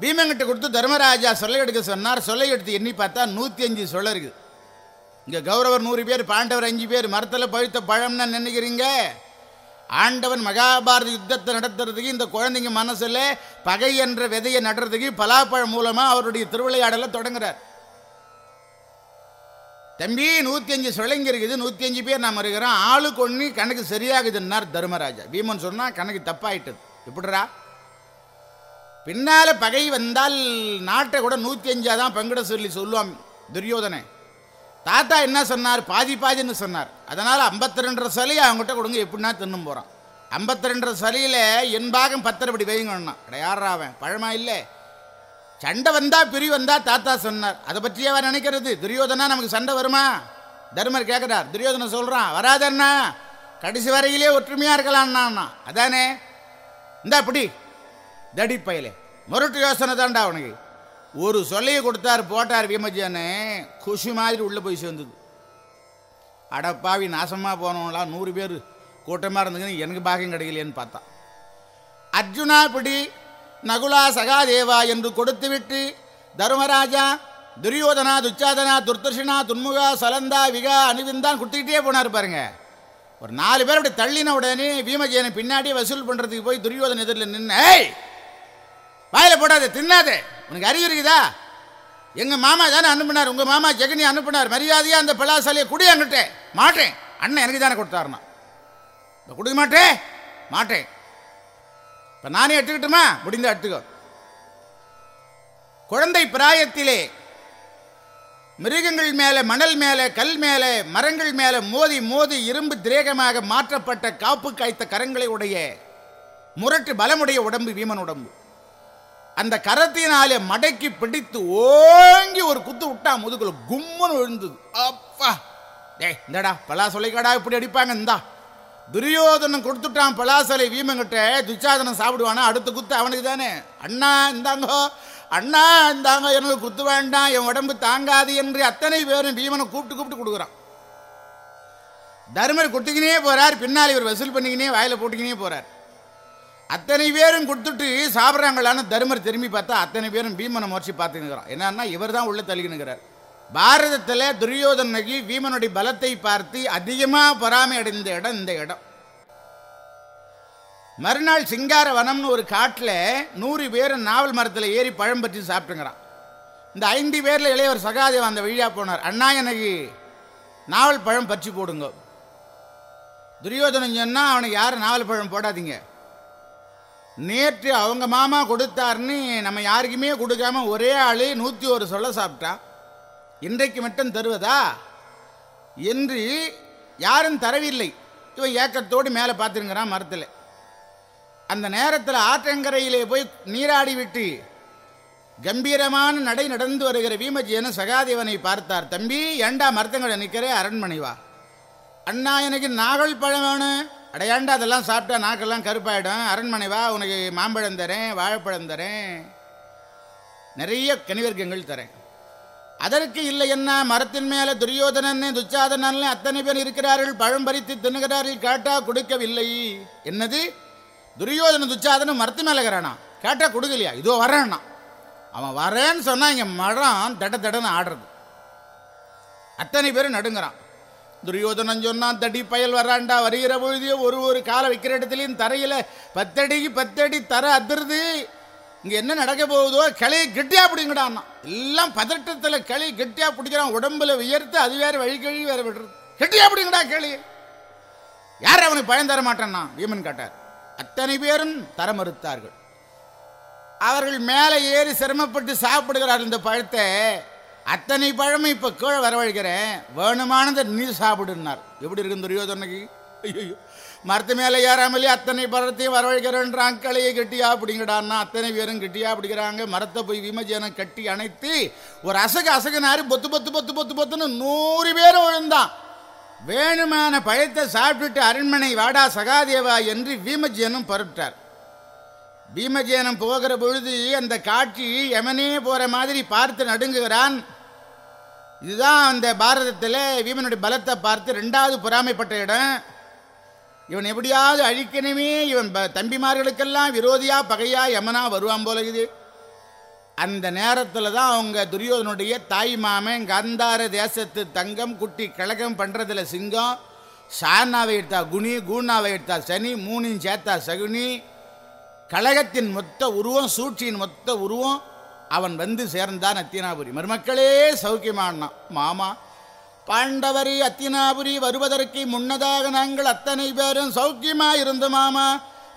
பீமங்கிட்ட கொடுத்து தர்மராஜா சொல்லை எடுக்க சொன்னார். சொல்லை எடுத்து எண்ணி பார்த்தா நூற்றி அஞ்சு சொல்ல இருக்குது இங்கே கௌரவர் நூறு பேர் பாண்டவர் அஞ்சு பேர் மரத்தில் பழுத்த பழம்னு நினைக்கிறீங்க? ஆண்டவன் மகாபாரத யுத்தத்தை நடத்துறதுக்கு இந்த குழந்தைங்க மனசில் பகை என்ற விதையை நடுறதுக்கு பலாப்பழம் மூலமாக அவருடைய திருவிளையாடலை தொடங்குறார். தம்பி நூற்றி அஞ்சு சுழங்கி இருக்குது. நூற்றி அஞ்சு பேர் நாம் இருக்கிறோம். ஆளு கொண்டு கணக்கு சரியாகுதுன்னார் தர்மராஜா. பீமன் சொன்னால் கணக்கு தப்பாயிட்டது. எப்படிரா பின்னால் பகை வந்தால் நாட்டை கூட நூற்றி அஞ்சாதான் தான் பங்கிட சொல்லி சொல்லுவான் துரியோதனை தாத்தா என்ன சொன்னார்? பாதி பாதின்னு சொன்னார். அதனால் ஐம்பத்தி ரெண்டரை சலையை அவங்ககிட்ட கொடுங்க எப்படின்னா தின்னும் போகிறான் ஐம்பத்தி ரெண்டரை சலையில் என் பாகம் பத்திரப்படி வைங்கண்ணா யாரா அவன்? பழமா இல்லை. சண்டை வந்தால் பிரி வந்தால் தாத்தா சொன்னார். அதை பற்றியே அவன் நினைக்கிறது. துரியோதனா நமக்கு சண்டை வருமா? தர்மர் கேட்குறார் துரியோதனை சொல்கிறான் வராதண்ணா. கடைசி வரையிலே ஒற்றுமையாக இருக்கலாம்னா அதானே? இந்தா அப்படி தடி பயலே முரட்டு யோசனை தான்டா அவனுக்கு. ஒரு சொல்லையை கொடுத்தார் போட்டார் பீமஜியானே குஷி மாதிரி உள்ளே போய் சேர்ந்தது. அடப்பாவி நாசமாக போனவங்களாம் நூறு பேர் கூட்டமாக இருந்துங்கன்னு எனக்கு பாக்கியம் கிடைக்கலையேன்னு பார்த்தா. அர்ஜுனா பிடி நகுலா சகாதேவா என்று கொடுத்துவிட்டு தர்மராஜா துரியோதனா துச்சாதனா துர்தர்ஷனா துன்முகா சலந்தா விகா அனுவிந்தான் கொடுத்துக்கிட்டே போனார் பாருங்க. ஒரு நாலு பேர் அப்படி தள்ளின உடனே பீமஜேனை பின்னாடியே வசூல் பண்ணுறதுக்கு போய் துரியோதன எதிரில் நின்று வாயில போடாது தின்னாதே. உனக்கு அறிவு இருக்குதா? எங்கள் மாமா தானே அனுப்பினார். உங்கள் மாமா ஜெகனி அனுப்பினார். மரியாதையாக அந்த பலாசாலையை குடி அங்கிட்டே. மாட்டேன் அண்ணன் எனக்கு தானே கொடுத்தாருண்ணா இப்போ கொடுக்க மாட்டேன் மாட்டேன் இப்போ நானே எடுத்துக்கிட்டுமா? முடிந்த எடுத்துக்கோ. குழந்தை பிராயத்திலே மிருகங்கள் மேலே மணல் மேலே கல் மேலே மரங்கள் மேலே மோதி மோதி இரும்பு திரேகமாக மாற்றப்பட்ட காப்பு காய்த்த கரங்களை உடைய முரட்டு பலமுடைய உடம்பு வீமன் உடம்பு. அந்த கரத்தினாலே மடக்கி பிடித்து ஓங்கி ஒரு குத்து விட்டா முதுகுல கும்முன்னு விழுந்தது. அப்பா. டேய் இந்தடா பலாசொலைக்காடா இப்படி அடிப்பாங்க இந்தா. துரியோதனன் கொடுத்துட்டான் பலாசலை வீமங்கிட்ட துச்சாதனம் சாப்பிடுவானா அடுத்த குத்து அவனுக்கு தானே. அண்ணா இந்தாங்கோ அண்ணா இந்தாங்க எனக்கு குத்து வேண்டாம் என் உடம்பு தாங்காது என்று அத்தனை பேரும் பீமனை கூப்பிட்டு கூப்பிட்டு கொடுக்குறான். தர்மர் கொட்டிக்கினே போறார் பின்னால் இவர் வசூல் பண்ணிக்கினே வாயில போட்டுக்கினே போறார். அத்தனை பேரும் கொடுத்துட்டு சாப்பிட்றாங்களான்னு தர்மர் திரும்பி பார்த்தா அத்தனை பேரும் பீமனை முயற்சி பார்த்துக்கிறான் என்னன்னா இவர் தான் உள்ள தள்ளினுங்கிறார் பாரதத்தில் துரியோதனகி பீமனுடைய பலத்தை பார்த்து அதிகமாக பொறாமை அடைந்த இடம் இந்த இடம். மறுநாள் சிங்கார வனம்னு ஒரு காட்டில் நூறு பேர் நாவல் மரத்தில் ஏறி பழம் பற்றி சாப்பிட்டுங்கிறான். இந்த ஐந்து பேரில் இளையவர் சகாதேவன் அந்த வழியாக போனார். அண்ணா எனக்கு நாவல் பழம் பற்றி போடுங்க. துரியோதனன் சொன்னால் அவனுக்கு யாரும் நாவல் பழம் போடாதீங்க. நேற்று அவங்க மாமா கொடுத்தாருன்னு நம்ம யாருக்குமே கொடுக்காம ஒரே ஆளே நூற்றி ஒரு சொல்ல சாப்பிட்டான் இன்றைக்கு மட்டும் தருவதா? என்று யாரும் தரவில்லை. இவன் ஏக்கத்தோடு மேலே பார்த்துருங்கிறான் மரத்தில். அந்த நேரத்தில் ஆற்றங்கரையிலே போய் நீராடி விட்டு கம்பீரமான நடை நடந்து வருகிற வீமஜியன சகாதேவனை பார்த்தார். தம்பி ஏண்டா மரத்தங்களை நிற்கிறே அரண்மனைவா அண்ணா எனக்கு நாகல் பழம் வேணும். அடையாண்டா அதெல்லாம் சாப்பிட்டா நாக்கெல்லாம் கருப்பாயிடும். அரண்மனை வா உனக்கு மாம்பழம் தரேன் வாழைப்பழம் தரேன். நிறைய கனிவர்க்கங்கள் தரேன். அதற்கு இல்லை என்ன மரத்தின் மேலே துரியோதனன் துச்சாதனன் அத்தனை பேர் இருக்கிறார்கள் பழம் பறித்து தின்னுகிறார்கள் கேட்டா கொடுக்கவில்லை. என்னது? துரியோதன துச்சாதனம் மரத்து மேலே இருக்கிறானா? கேட்டா கொடுக்கலையா? இதோ வரேன்னா அவன் வரேன்னு சொன்னால் இங்கே மரம் தட தடன்னு ஆடுறது. அத்தனை பேரும் நடுங்கிறான். துரியோதனன் சொன்னான் தடி பயல் வராண்டா வருகிற பொழுதே ஒரு ஒரு காலை வைக்கிற இடத்துலையும் தரையில் பத்தடிக்கு பத்தடி தர அதிருது. இங்கே என்ன நடக்க போகுதோ கிளையை கெட்டியாக பிடிங்கடான்னா. எல்லாம் பதட்டத்தில் கிளை கெட்டியாக பிடிக்கிறான் உடம்புல உயர்த்து அது வேற வழி கழுவி வேற விடுறது. கெட்டியாக பிடிங்கடா கிளையை யார் அவனுக்கு பழம் தர மாட்டான்னா? பீமன் கேட்டார். அத்தனை பேரும் தர மறுத்தார்கள். அவர்கள் மேலே ஏறி சிரமப்பட்டு சாப்பிடுகிறார் இந்த பழத்தை. அத்தனை பழமும் இப்போ கீழே வரவழைக்கிறேன். வேணுமானதை நீ சாப்பிடுனார் எப்படி இருக்கும் துரியோதனுக்கு ஐயோ மரத்து மேலே ஏறாமலே அத்தனை பழத்தையும் வரவழைக்கிறேன்றான் கிளையை கெட்டியா பிடிங்கடான்னா அத்தனை பேரும் கெட்டியா அப்படிங்கிறாங்க மரத்தை போய் விமஜனம் கட்டி அணைத்து ஒரு அசகு அசகுனாரு பொத்து பொத்து பொத்து பொத்து பொத்துன்னு நூறு பேரும் விழுந்தான். வேணுமான பழத்தை சாப்பிட்டுட்டு அரண்மனை வாடா சகாதேவா என்று பீமஜேனும் பருட்டார். பீமஜேனம் போகிற பொழுது அந்த காட்சி எமனே போற மாதிரி பார்த்து நடுங்குகிறான். இதுதான் அந்த பாரதத்தில் வீமனுடைய பலத்தை பார்த்து ரெண்டாவது பொறாமைப்பட்ட இடம். இவன் எப்படியாவது அழிக்கணுமே இவன் ப- தம்பிமார்களுக்கெல்லாம் விரோதியா பகையா யமனா வருவான் போல இது அந்த நேரத்தில் தான் அவங்க துரியோதனுடைய தாய் மாமன் காந்தார தேசத்து தங்கம் குட்டி கழகம் பண்ணுறதுல சிங்கம் சாரணாவை எடுத்தா குணி கூணாவை எடுத்தா சனி மூணின் சேத்தா சகுனி கழகத்தின் மொத்த உருவம் சூழ்ச்சியின் மொத்த உருவம் அவன் வந்து சேர்ந்தான் அத்தினாபுரி. மருமக்களே சௌக்கியமானான் மாமா பாண்டவரி அத்தினாபுரி வருவதற்கு முன்னதாக நாங்கள் அத்தனை பேரும் சௌக்கியமாக இருந்து மாமா.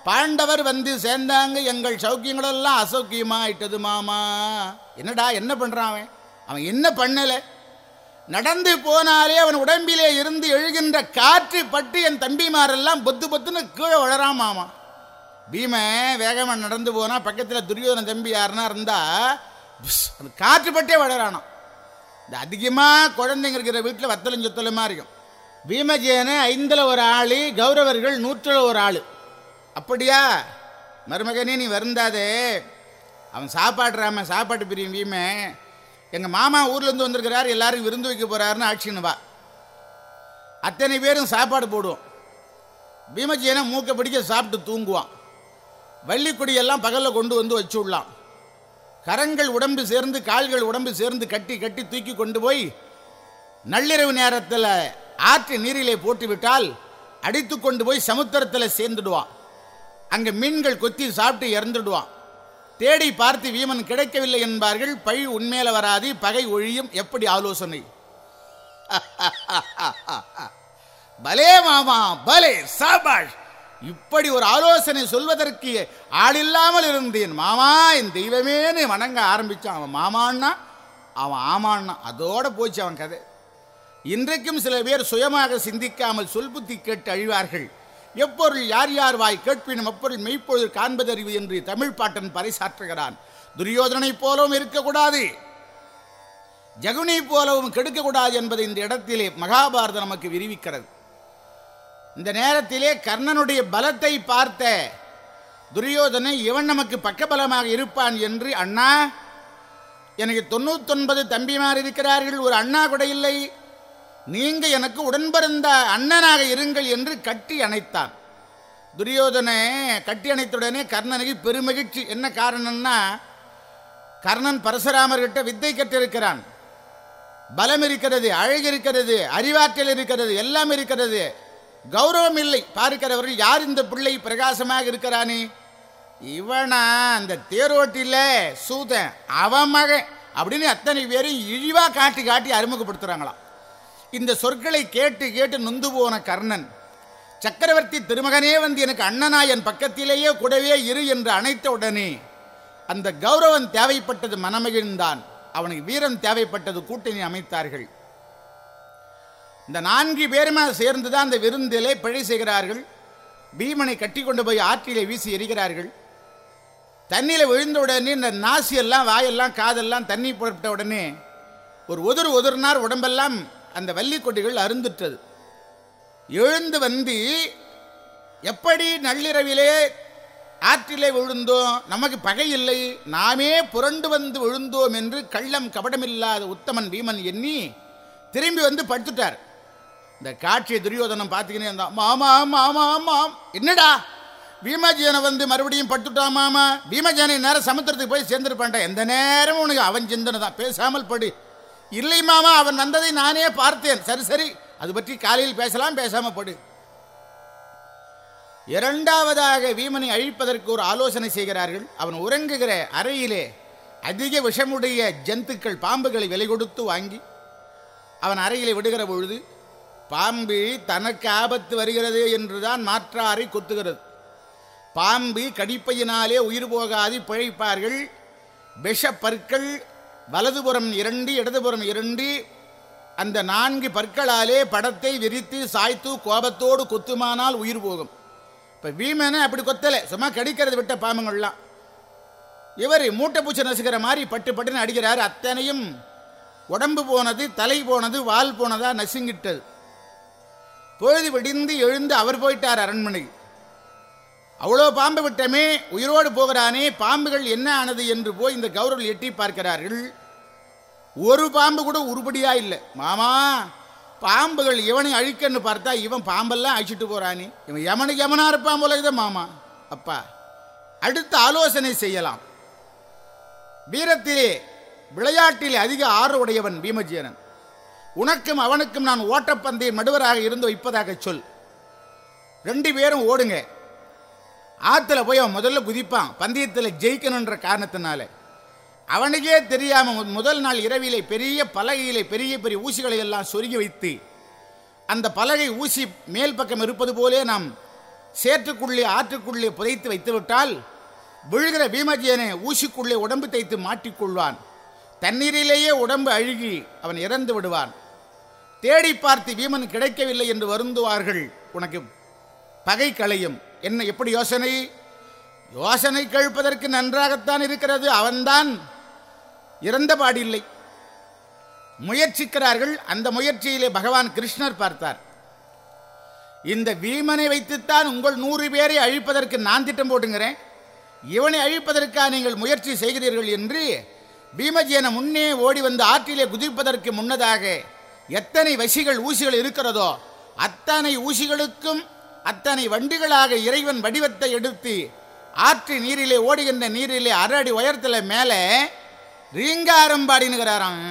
பாண்டவர் வந்து சேர்ந்தாங்க எங்கள் சௌக்கியங்களெல்லாம் அசௌக்கியமாயிட்டது மாமா. என்னடா என்ன பண்ணுறான் அவன்? அவன் என்ன பண்ணலை? நடந்து போனாலே அவன் உடம்பிலே இருந்து எழுகின்ற காற்று பட்டு என் தம்பிமாரெல்லாம் பொத்து பொத்துன்னு கீழே வளரான் மாமா. பீமன் வேகமாக நடந்து போனால் பக்கத்தில் துரியோதன தம்பி யாருன்னா இருந்தால் காற்றுப்பட்டே அந்த இந்த அதிகமாக குழந்தைங்க இருக்கிற வீட்டில் வத்தலும் சொத்தலுமா இருக்கும். பீமஜேன ஐந்தில் ஒரு ஆள் கௌரவர்கள் நூற்றில் ஒரு ஆள். அப்படியா? மருமகனே நீ வருந்தாதே. அவன் சாப்பாடுறாம சாப்பாட்டு பிரியும் பீமன் எங்கள் மாமா ஊர்லேருந்து வந்திருக்கிறார் எல்லாரும் விருந்து வைக்க போகிறாருன்னு ஆட்சின்னு வா. அத்தனை பேரும் சாப்பாடு போடுவோம். பீமஜேன மூக்கை பிடிக்க சாப்பிட்டு தூங்குவான். வள்ளிக்கொடியெல்லாம் பகலில் கொண்டு வந்து வச்சு விடலாம் கரங்கள் உடம்பு சேர்ந்து கால்கள் உடம்பு சேர்ந்து கட்டி கட்டி தூக்கி கொண்டு போய் நள்ளிரவு நேரத்தில் ஆற்று நீரிலே போட்டுவிட்டால் அடித்து கொண்டு போய் சமுத்திரத்தில் சேர்ந்துடுவான். அங்கே மீன்கள் கொத்தி சாப்பிட்டு இறந்துடுவான். தேடி பார்த்து வீமன் கிடைக்கவில்லை என்பார்கள். பழி உண்மையில வராது பகை ஒழியும். எப்படி ஆலோசனை? [laughs] பலே மாமா பலே சாபாஷ். இப்படி ஒரு ஆலோசனை சொல்வதற்கு ஆளில்லாமல் இருந்தேன். மாமா என் தெய்வமேனு வணங்க ஆரம்பித்தான் அவன் மாமான்னா அவன் ஆமான்னா. அதோடு போச்சு அவன் கதை. இன்றைக்கும் சில பேர் சுயமாக சிந்திக்காமல் சொல் புத்தி கேட்டு அழிவார்கள். எப்பொருள் யார் யார் வாய் கேட்பினும் அப்பொருள் மெய்ப்பொழுது காண்பதறிவு என்று தமிழ் பாட்டன் பறைசாற்றுகிறான். துரியோதனைப் போலவும் இருக்கக்கூடாது. ஜகுனை போலவும் கெடுக்கக்கூடாது என்பதை இந்த இடத்திலே மகாபாரதம் நமக்கு விரிவிக்கிறது. இந்த நேரத்திலே கர்ணனுடைய பலத்தை பார்த்த துரியோதனை இவன் நமக்கு பக்கபலமாக இருப்பான் என்று அண்ணா எனக்கு தொண்ணூத்தொன்பது தம்பிமார் இருக்கிறார்கள் ஒரு அண்ணா கூட இல்லை. நீங்க எனக்கு உடன்பிறந்த அண்ணனாக இருங்கள் என்று கட்டி அணைத்தான். துரியோதனை கட்டி அணைத்துடனே கர்ணனுக்கு பெருமகிழ்ச்சி. என்ன காரணம்னா கர்ணன் பரசுராமர்கிட்ட வித்தை கற்றிருக்கிறான். பலம் இருக்கிறது அழகு இருக்கிறது அறிவாற்றல் இருக்கிறது எல்லாம் இருக்கிறது. கௌரவம் இல்லை. பார்க்கிறவர்கள் யார் இந்த பிள்ளை பிரகாசமாக இருக்கிறானே? இவனா அந்த தேரோட்டில சூதன். அவன் மகன். அப்படின்னு அத்தனை பேரும் இழிவா காட்டி காட்டி அறிமுகப்படுத்துறாங்களாம். இந்த சொற்களை கேட்டு கேட்டு நொந்து போன கர்ணன் சக்கரவர்த்தி திருமகனே வந்து எனக்கு அண்ணனா என் பக்கத்திலேயே கூடவே இரு என்று அணைத்த உடனே அந்த கௌரவம் தேவைப்பட்டது மனமகிழ்ந்தான். அவனுக்கு வீரம் தேவைப்பட்டது கூட்டணி அமைத்தார்கள். இந்த நான்கு பேருமே சேர்ந்து தான் அந்த விருந்திலே பிழை செய்கிறார்கள். பீமனை கட்டி கொண்டு போய் ஆற்றிலே வீசி எறிகிறார்கள் தண்ணியில் விழுந்த உடனே இந்த நாசி எல்லாம் வாயெல்லாம் காதெல்லாம் தண்ணி புறப்பட்ட உடனே ஒரு உதிர் உதிர்னார் உடம்பெல்லாம் அந்த வள்ளிக்கொடிகள் அருந்துட்டது எழுந்து வந்து எப்படி நள்ளிரவிலே ஆற்றிலே விழுந்தோம் நமக்கு பகை இல்லை நாமே புரண்டு வந்து விழுந்தோம் என்று கள்ளம் கபடமில்லாத உத்தமன் பீமன் எண்ணி திரும்பி வந்து படுத்துட்டார். இந்த காட்சியை துரியோதனம் பார்த்துக்கினே இருந்தான். மாமா மாமா மாம் என்னடா? பீமஜேனை வந்து மறுபடியும் படுத்துட்டான் மாமா. பீமஜீனை நேரம் சமுத்திரத்துக்கு போய் சேர்ந்துருப்பான்டா. எந்த நேரமும் உனக்கு அவன் சிந்தனை தான். பேசாமல் படி. இல்லை மாமா அவன் வந்ததை நானே பார்த்தேன். சரி சரி. அது பற்றி காலையில் பேசலாம் பேசாமல் படு. இரண்டாவதாக வீமனை அழிப்பதற்கு ஒரு ஆலோசனை செய்கிறார்கள். அவன் உறங்குகிற அறையிலே அதிக விஷமுடைய ஜந்துக்கள் பாம்புகளை விலை கொடுத்து வாங்கி அவன் அறையிலே விடுகிற பொழுது பாம்பு தனக்கு ஆபத்து வருகிறது என்றுதான் மாற்றாரை கொத்துகிறது பாம்பு கடிப்பையினாலே உயிர் போகாது பிழைப்பார்கள். விஷப்பற்கள் வலதுபுறம் இரண்டு இடதுபுறம் இரண்டு. அந்த நான்கு பற்களாலே படத்தை விரித்து சாய்த்து கோபத்தோடு கொத்துமானால் உயிர் போகும். இப்போ வீமனை அப்படி கொத்தலை. சும்மா கடிக்கிறது விட்ட பாம்புங்கள்லாம். இவர் மூட்டை பூச்சி நசுக்கிற மாதிரி பட்டு பட்டுன்னு அடிக்கிறார். அத்தனையும் உடம்பு போனது தலை போனது வால் போனதா நசுங்கிட்டது. பொழுது விடிந்து எழுந்து அவர் போயிட்டார் அரண்மனைக்கு அவ்வளோ பாம்பு விட்டமே உயிரோடு போகிறானே பாம்புகள் என்ன ஆனது என்று போய் இந்த கௌரவர்கள் எட்டி பார்க்கிறார்கள். ஒரு பாம்பு கூட உருப்படியா இல்லை. மாமா பாம்புகள் இவனை அழிக்கன்னு பார்த்தா இவன் பாம்பெல்லாம் அழிச்சிட்டு போறானே. இவன் எமனுக்கு எமனா இருப்பான் போல இதை மாமா. அப்பா அடுத்த ஆலோசனை செய்யலாம். வீரத்திலே விளையாட்டிலே அதிக ஆர்வம் உடையவன் பீமஜீரன் உனக்கும் அவனுக்கும் நான் ஓட்டப்பந்தய நடுவராக இருந்து வைப்பதாக சொல். ரெண்டு பேரும் ஓடுங்க. ஆற்றுல போய் அவன் முதல்ல குதிப்பான். பந்தயத்தில் ஜெயிக்கணுன்ற காரணத்தினால. அவனுக்கே தெரியாம முதல் நாள் இரவிலே பெரிய பலகையிலே பெரிய பெரிய ஊசிகளை எல்லாம் சொருகி வைத்து அந்த பலகை ஊசி மேல் பக்கம் இருப்பது போலே நாம் சேற்றுக்குள்ளே ஆற்றுக்குள்ளே புதைத்து வைத்துவிட்டால் விழுகிற பீமஜியனை ஊசிக்குள்ளே உடம்பு தைத்து மாட்டிக்கொள்வான். தண்ணீரிலேயே உடம்பு அழுகி அவன் இறந்து விடுவான். தேடி பார்த்து வீமன் கிடைக்கவில்லை என்று வருந்துவார்கள். உனக்கு பகை களையும். என்ன எப்படி யோசனை? யோசனை கேட்பதற்கு நன்றாகத்தான் இருக்கிறது. அவன்தான் இறந்த பாடில்லை. முயற்சிக்கிறார்கள். அந்த முயற்சியிலே பகவான் கிருஷ்ணர் பார்த்தார். இந்த வீமனை வைத்துத்தான் உங்கள் நூறு பேரை அழிப்பதற்கு நான் திட்டம் போட்டுங்கிறேன். இவனை அழிப்பதற்காக நீங்கள் முயற்சி செய்கிறீர்கள் என்று பீமஜேன முன்னே ஓடி வந்து ஆற்றிலே குதிப்பதற்கு முன்னதாக எத்தனை வசிகள் ஊசிகள் இருக்கிறதோ அத்தனை ஊசிகளுக்கும் அத்தனை வண்டிகளாக இறைவன் வடிவத்தை எடுத்து ஆற்று நீரிலே ஓடுகின்ற நீரிலே அரை அடி உயரத்தில் மேலே ரீங்காரம் பாடினுகிறாராம்.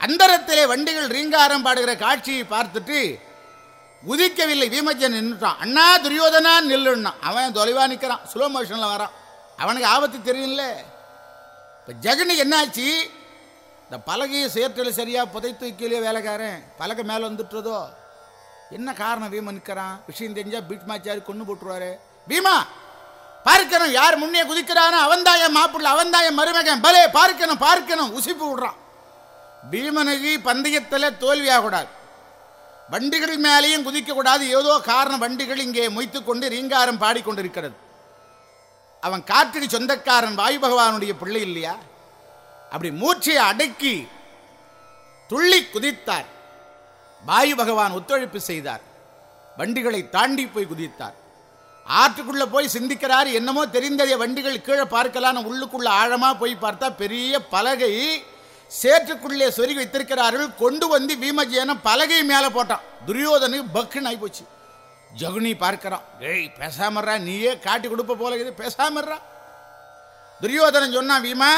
அந்தரத்திலே வண்டிகள் ரீங்காரம் பாடுகிற காட்சியை பார்த்துட்டு உதிக்கவில்லை. வீமஜன் நின்றுட்டான் அண்ணா துரியோதனா நில்லுன்னா அவன் தொலைவா நிற்கிறான் ஸ்லோ மோஷனில் வரான். அவனுக்கு ஆபத்து தெரியும்ல. இப்போ ஜெகனுக்கு என்னாச்சு? இந்த பலகையை சேற்றில் சரியா புதைத்து வைக்கலையோ வேலைக்காரன் பலகை மேலே வந்துட்டுறதோ? என்ன காரணம் பீமா நிற்கிறான் விஷயம் தெரிஞ்சால் பீட்மாச்சாரி கொண்டு போட்டுருவாரு. பீமா பார்க்கணும். யார் முன்னே குதிக்கிறானோ அவன்தான் மாப்பிள்ள அவன்தான் மருமகன். பலே பார்க்கணும் பார்க்கணும். உசிப்பு விடுறான். பீமனுக்கு பந்தயத்தில் தோல்வியாகக்கூடாது வண்டிகள் மேலேயும் குதிக்கக்கூடாது. ஏதோ காரணம் வண்டிகள் இங்கே மொய்த்து கொண்டு ரீங்காரம் பாடிக்கொண்டிருக்கிறது. அவன் காற்றுக்கு சொந்தக்காரன் வாயு பகவானுடைய பிள்ளை இல்லையா? அப்படி மூச்சையை அடக்கி துள்ளி குதித்தார். வாயு பகவான் ஒத்துழைப்பு செய்தார். வண்டிகளை தாண்டி போய் குதித்தார். ஆற்றுக்குள்ள போய் சிந்திக்கிறார். என்னமோ தெரிந்ததே வண்டிகள் கீழே பார்க்கலான்னு உள்ளுக்குள்ள ஆழமா போய் பார்த்தா பெரிய பலகை சேற்றுக்குள்ளே சொருகி வைத்திருக்கிறார்கள். கொண்டு வந்து பீமஜேன பலகை மேலே போட்டான். துரியோதனுக்கு பக்குன்னு ஆயிப்போச்சு ஜகுனி பார்க்கிறான். ஏய் பேசாமறா நீயே காட்டி கொடுப்ப போல இது பேசாமறா துரியோதனன் சொன்னான் வீமா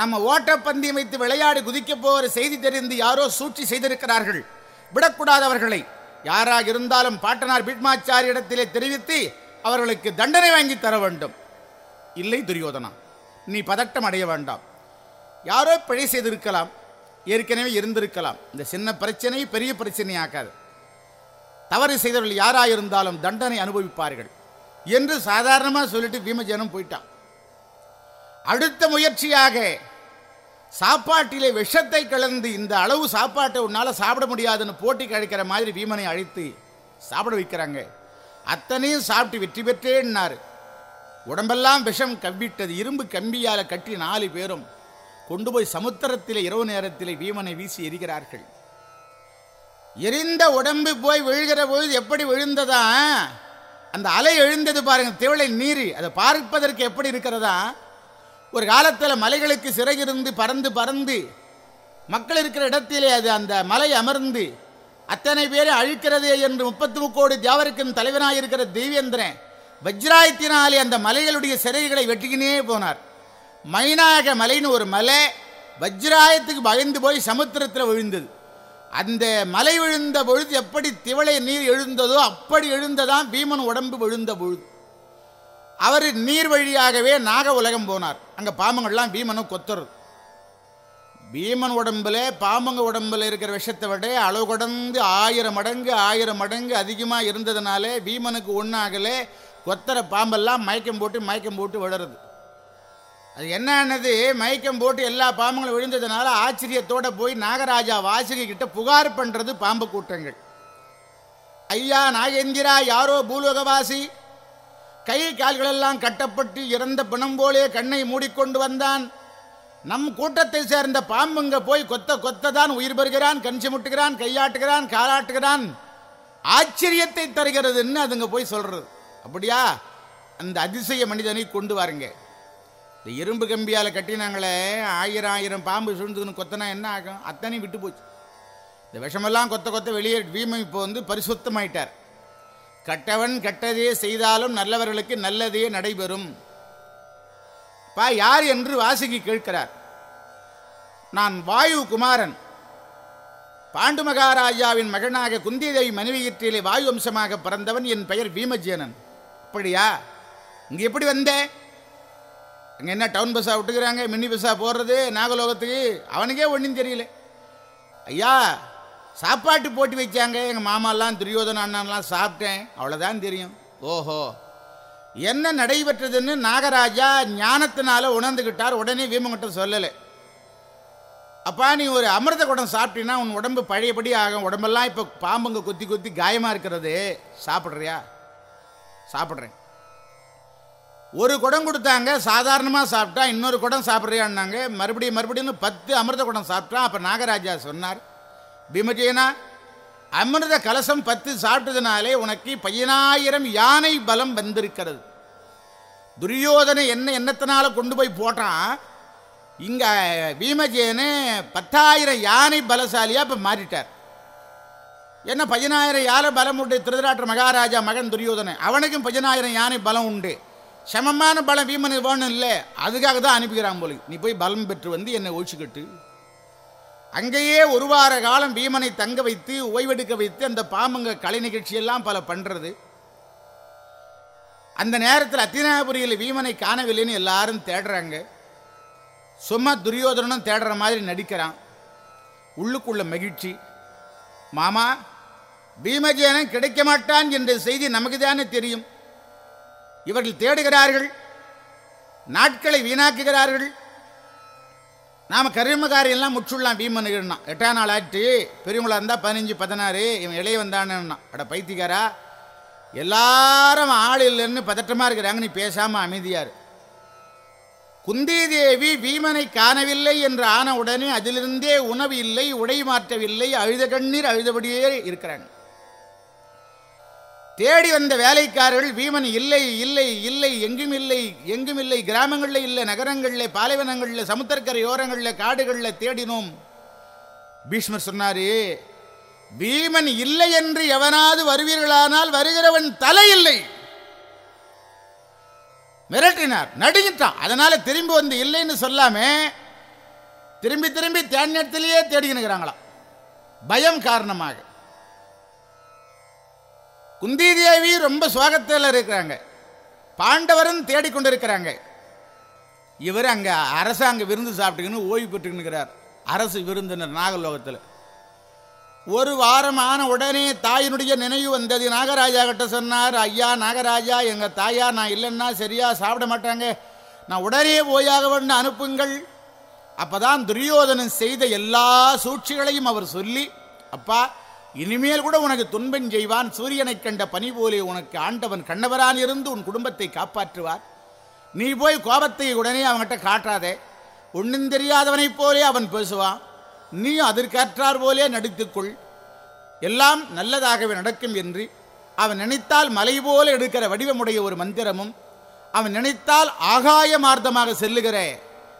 நம்ம ஓட்டப்பந்தயம் வைத்து விளையாடி குதிக்க போகிற செய்தி தெரிந்து யாரோ சூழ்ச்சி செய்திருக்கிறார்கள். விடக்கூடாதவர்களை யாராக இருந்தாலும் பாட்டனார் பீட்மாச்சாரி இடத்திலே தெரிவித்து அவர்களுக்கு தண்டனை வாங்கி தர வேண்டும். இல்லை துரியோதனா நீ பதட்டம் அடைய வேண்டாம். யாரோ பிழை செய்திருக்கலாம் ஏற்கனவே இருந்திருக்கலாம். இந்த சின்ன பிரச்சனை பெரிய பிரச்சனையாக்காது தவறு செய்தவர்கள் யாராயிருந்தாலும் தண்டனை அனுபவிப்பார்கள் என்று சாதாரணமாக சொல்லிட்டு பீமஜனம் போயிட்டான். அடுத்த முயற்சியாக சாப்பாட்டிலே விஷத்தை கலந்து இந்த அளவு சாப்பாட்டை உன்னால் சாப்பிட முடியாதுன்னு போட்டிக்கு அழைக்கிற மாதிரி பீமனை அழைத்து சாப்பிட வைக்கிறாங்க. அத்தனையும் சாப்பிட்டு வெற்றி பெற்றேன்னாரு. உடம்பெல்லாம் விஷம் கவ்விட்டது. இரும்பு கம்பியால் கட்டி நாலு பேரும் கொண்டு போய் சமுத்திரத்தில் இரவு நேரத்தில் பீமனை வீசி எரிகிறார்கள். எரிந்த உடம்பு போய் விழுகிற பொழுது எப்படி விழுந்ததா? அந்த அலை எழுந்தது பாருங்க திவளை நீர் அதை பார்ப்பதற்கு எப்படி இருக்கிறதா? ஒரு காலத்தில் மலைகளுக்கு சிறகிருந்து பறந்து பறந்து மக்கள் இருக்கிற இடத்திலே அது அந்த மலை அமர்ந்து அத்தனை பேரை அழிக்கிறதே என்று முப்பத்து முக்கோடி தேவருக்கும் தலைவனாயிருக்கிற தேவேந்திரன் வஜ்ராயத்தினாலே அந்த மலைகளுடைய சிறைகளை வெட்டிக்கினே போனார். மைனாக மலைன்னு ஒரு மலை வஜ்ராயத்துக்கு பயந்து போய் சமுத்திரத்தில் விழுந்தது. அந்த மலை விழுந்த பொழுது எப்படி திவளை நீர் எழுந்ததோ அப்படி எழுந்ததான் பீமன் உடம்பு விழுந்த பொழுது. அவர் நீர் வழியாகவே நாக உலகம் போனார். அங்கே பாம்புங்கள்லாம் பீமனை கொத்துறது. பீமன் உடம்புல பாம்புங்க உடம்புல இருக்கிற விஷத்தை விட அளவு கடந்து ஆயிரம் மடங்கு ஆயிரம் மடங்கு அதிகமாக இருந்ததுனாலே பீமனுக்கு ஒன்றாகலே கொத்தர பாம்பெல்லாம் மயக்கம் போட்டு மயக்கம் போட்டு விடுறது அது என்னன்னது? மயக்கம் போட்டு எல்லா பாம்புங்களும் விழுந்ததுனால ஆச்சரியத்தோட போய் நாகராஜா வாசுகி கிட்ட புகார் பண்றது பாம்பு கூட்டங்கள். ஐயா நாகேந்திரா யாரோ பூலோகவாசி? கை கால்களெல்லாம் கட்டப்பட்டு இறந்த பிணம் போலே கண்ணை மூடிக்கொண்டு வந்தான். நம் கூட்டத்தை சேர்ந்த பாம்புங்க போய் கொத்த கொத்த தான் உயிர் பெறுகிறான் கஞ்சி முட்டுகிறான் கையாட்டுகிறான் காலாட்டுகிறான். ஆச்சரியத்தை தருகிறதுன்னு அதுங்க போய் சொல்றது. அப்படியா? அந்த அதிசய மனிதனை கொண்டு வாருங்க. இந்த இரும்பு கம்பியால் கட்டினாங்களே ஆயிரம் ஆயிரம் பாம்பு சுழ்ந்துக்குன்னு கொத்தனா என்ன ஆகும்? அத்தனையும் விட்டு போச்சு. இந்த விஷமெல்லாம் கொத்த கொத்த வெளியே வீமம் இப்போ வந்து பரிசுத்தமாயிட்டார். கட்டவன் கட்டதே செய்தாலும் நல்லவர்களுக்கு நல்லதே நடைபெறும். பா யார் என்று வாசுகி கேட்கிறார். நான் வாயு குமாரன். பாண்டு மகாராஜாவின் மகனாக குந்திதேவி மனைவியிற்றிலே வாயு வம்சமாக பிறந்தவன். என் பெயர் பீமஜேனன் அப்படியா? இங்கே எப்படி வந்தேன் அங்கே என்ன டவுன் பஸ்ஸாக விட்டுக்கிறாங்க? மினி பஸ்ஸாக போடுறது நாகலோகத்துக்கு? அவனுக்கே ஒன்றும் தெரியல. ஐயா சாப்பாட்டு போட்டி வச்சாங்க. எங்கள் மாமாலாம் துரியோதன அண்ணன்லாம் சாப்பிட்டேன். அவ்வளோதான் தெரியும். ஓஹோ. என்ன நடைபெற்றதுன்னு நாகராஜா ஞானத்தினால உணர்ந்துக்கிட்டார் உடனே வீமங்கிட்ட சொல்லலை. அப்பா நீ ஒரு அமிர்த குடம் சாப்பிட்டீங்கன்னா உன் உடம்பு பழையபடி ஆகும். உடம்பெல்லாம் இப்போ பாம்புங்க கொத்தி கொத்தி காயமாக இருக்கிறது. சாப்பிட்றியா? சாப்பிட்றேன். ஒரு குடம் கொடுத்தாங்க சாதாரணமாக சாப்பிட்டா இன்னொரு குடம் சாப்பிட்றியான்னாங்க. மறுபடியும் மறுபடியும் பத்து அமிர்த குடம் சாப்பிட்டான் அப்போ நாகராஜா சொன்னார் பீமஜேனா அமிர்த கலசம் பத்து சாப்பிட்டதுனாலே உனக்கு பதினாயிரம் யானை பலம் வந்திருக்கிறது. துரியோதனை என்ன எண்ணத்தினால கொண்டு போய் போட்டான்? இங்கே பீமஜேனு பத்தாயிரம் யானை பலசாலியாக இப்போ மாறிட்டார். என்ன பதினாயிரம் யானை பலம் உண்டு? திருதராற்ற மகாராஜா மகன் துரியோதனை அவனுக்கும் பதினாயிரம் யானை பலம் உண்டு. சமமான பலம் பீமனுக்கு வேணும் இல்லை அதுக்காக தான் அனுப்புகிறான் போல. நீ போய் பலம் பெற்று வந்து என்னை ஒழிச்சுக்கிட்டு. அங்கேயே ஒரு வார காலம் பீமனை தங்க வைத்து ஓய்வெடுக்க வைத்து அந்த பாம்புங்க கலை நிகழ்ச்சியெல்லாம் பல பண்ணுறது அந்த நேரத்தில் அத்தினாபுரியில் பீமனை காணவில்லைன்னு எல்லாரும் தேடுறாங்க. சும்மா துரியோதனனும் தேடுற மாதிரி நடிக்கிறான். உள்ளுக்குள்ள மகிழ்ச்சி. மாமா பீமஜேனன் கிடைக்க மாட்டான் என்ற செய்தி நமக்கு தானே தெரியும். இவர்கள் தேடுகிறார்கள் நாட்களை வீணாக்குகிறார்கள். நாம் கருமகாரியெல்லாம் முற்றுலாம் பீமனுக்குன்னா எட்டாம் நாள் ஆட்டு பெரியவங்களாக இருந்தால் பதினஞ்சு பதினாறு இவன் இளைய வந்தானுன்னா. அட பைத்தியக்காரா. எல்லாரும் ஆள் இல்லைன்னு பதட்டமாக இருக்கிறாங்க நீ பேசாமல் அமைதியார். குந்தி தேவி பீமனை காணவில்லை என்று ஆன உடனே அதிலிருந்தே உணவு இல்லை உடை மாற்றவில்லை அழுத கண்ணீர் அழுதபடியே இருக்கிறாங்க. தேடி வந்த வேலைக்காரர்கள் வீமன் இல்லை இல்லை இல்லை எங்கும் இல்லை எங்கும் இல்லை கிராமங்களில் இல்லை நகரங்களில் பாலைவனங்களில் சமுத்திரக்கரையோரங்களில் காடுகளில் தேடினோம். பீஷ்மர் சொன்னாரு பீமன் இல்லை என்று எவனாவது வருவீர்களானால் வருகிறவன் தலை இல்லை. மிரட்டினார் நடுங்கிட்டான். அதனால திரும்பி வந்து இல்லைன்னு சொல்லாம திரும்பி திரும்பி தேடினத்திலேயே தேடிக்கிறாங்களாம் பயம் காரணமாக. குந்தி தேவி ரொம்ப சோகத்தில் இருக்கிறாங்க. பாண்டவரும் தேடிக்கொண்டிருக்கிறாங்க இவர் அங்கே அரசாங்க விருந்து சாப்பிட்டுக்கின்னு ஓய்வு பெற்றுக்கின்னுக்கிறார் அரசு விருந்தினர் நாகலோகத்தில். ஒரு வாரம் ஆன உடனே தாயினுடைய நினைவு வந்தது. நாகராஜா கிட்ட சொன்னார் ஐயா நாகராஜா எங்கள் தாயா நான் இல்லைன்னா சரியாக சாப்பிட மாட்டாங்க. நான் உடனே போயாக வேண்டும் அனுப்புங்கள். அப்போதான் துரியோதனன் செய்த எல்லா சூழ்ச்சிகளையும் அவர் சொல்லி அப்பா இனிமேல் கூட உனக்கு துன்பம் செய்வான். சூரியனைக் கண்ட பனி போலே உனக்கு ஆண்டவன் கண்ணவரான் இருந்து உன் குடும்பத்தை காப்பாற்றுவார். நீ போய் கோபத்தை உடனே அவன்கிட்ட காட்டாதே. ஒன்றும் தெரியாதவனைப் போலே அவன் பேசுவான். நீயும் அதற்கற்றார் போலே நடித்துக்கொள். எல்லாம் நல்லதாகவே நடக்கும் என்று அவன் நினைத்தால் மலை போல எடுக்கிற வடிவமுடைய ஒரு மந்திரமும் அவன் நினைத்தால் ஆகாய மார்க்கமாக செல்லுகிற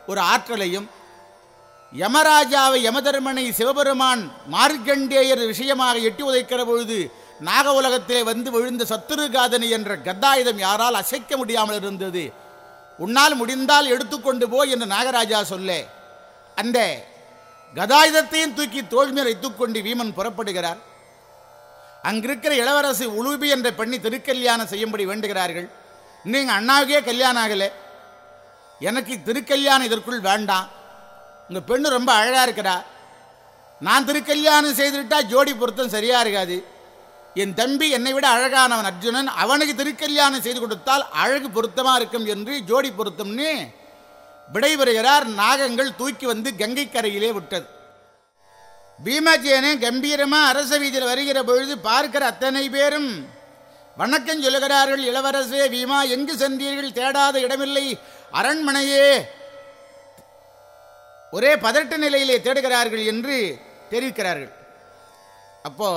ஒரு ஆற்றலையும் யமராஜாவை யமதர்மனை சிவபெருமான் மார்க்கண்டேயர் விஷயமாக எட்டி உதைக்கிற பொழுது நாக உலகத்திலே வந்து விழுந்த சத்துருகாதனி என்ற கத்தாயுதம் யாரால் அசைக்க முடியாமல் இருந்தது. உன்னால் முடிந்தால் எடுத்துக்கொண்டு போ என்று நாகராஜா சொல்ல அந்த கதாயுதத்தையும் தூக்கி தோல்மையில் வைத்துக்கொண்டு வீமன் புறப்படுகிறார். அங்கிருக்கிற இளவரசி உளுபி என்ற பெண்ணை திருக்கல்யாணம் செய்யும்படி வேண்டுகிறார்கள். நீங்க அண்ணாவுக்கே கல்யாணம் ஆகலை. எனக்கு திருக்கல்யாணம் இதற்குள் வேண்டாம். இந்த பெண்ணு ரொம்ப அழகாக இருக்கிறா. நான் திருக்கல்யாணம் செய்துவிட்டா ஜோடி பொருத்தம் சரியாக இருக்காது. என் தம்பி என்னை விட அழகானவன் அர்ஜுனன். அவனுக்கு திருக்கல்யாணம் செய்து கொடுத்தால் அழகு பொருத்தமாக இருக்கும் என்று ஜோடி பொருத்தம்னு விடைபெறுகிறார் நாகங்கள் தூக்கி வந்து கங்கை கரையிலே விட்டது. பீமஜேனே கம்பீரமாக அரச வீதியில் வருகிற பொழுது பார்க்கிற அத்தனை பேரும் வணக்கம் சொல்லுகிறார்கள் இளவரசே பீமா எங்கு சென்றீர்கள்? தேடாத இடமில்லை. அரண்மனையே ஒரே பதட்ட நிலையிலே தேடுகிறார்கள் என்று தெரிவிக்கிறார்கள். அப்போ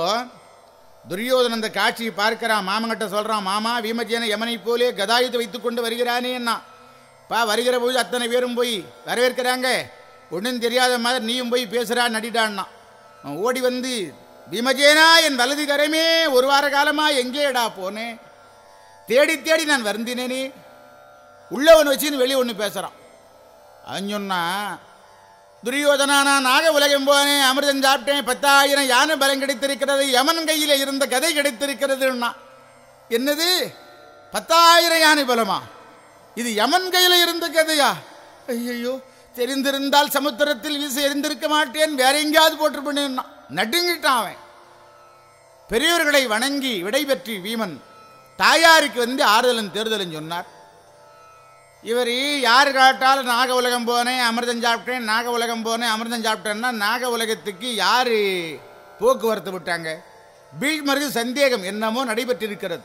துரியோதனன் அந்த காட்சியை பார்க்கிறான். மாமங்கிட்ட சொல்றான் மாமா வீமஜேன யமனை போலே கதாயுத வைத்துக் கொண்டு வருகிறானே என்ன பா வருகிற போது அத்தனை பேரும் போய் வரவேற்கிறாங்க. ஒன்றும் தெரியாத மாதிரி நீயும் போய் பேசுறா நடிடான்னா. ஓடி வந்து பீமஜேனா என் வலது கரமே ஒரு வார காலமா எங்கேடா போனேன் தேடி தேடி நான் வருந்தினேனே. உள்ளே ஒன்று வச்சுன்னு வெளியே ஒன்று பேசுகிறான் அவன் சொன்னா துரியோதனா நான் நாக உலகம் போனேன் அமிர்தம் சாப்பிட்டேன் பத்தாயிரம் யானை பலம் கிடைத்திருக்கிறது யமன் கையில் இருந்த கதை கிடைத்திருக்கிறதுன்னா என்னது? பத்தாயிரம் யானை பலமா? இது யமன் கையில் இருந்த கதையா? ஐயையோ தெரிந்திருந்தால் சமுத்திரத்தில் வீசி எரிந்திருக்க மாட்டேன் வேற எங்கேயாவது போட்டு பண்ணா நடுங்கிட்டான் அவன். பெரியவர்களை வணங்கி விடைபெற்றி வீமன் தாயாருக்கு வந்து ஆறுதலும் தேர்தலும் சொன்னார். இவர் யார் காட்டாலும் நாக உலகம் போனேன் அமிர்தம் சாப்பிட்டேன் நாக உலகம் போனேன் அமிர்தம் சாப்பிட்டேன்னா நாக உலகத்துக்கு யார் போக்குவரத்து விட்டாங்க? பீஷ்மருக்கு சந்தேகம் என்னமோ நடைபெற்றிருக்கிறது.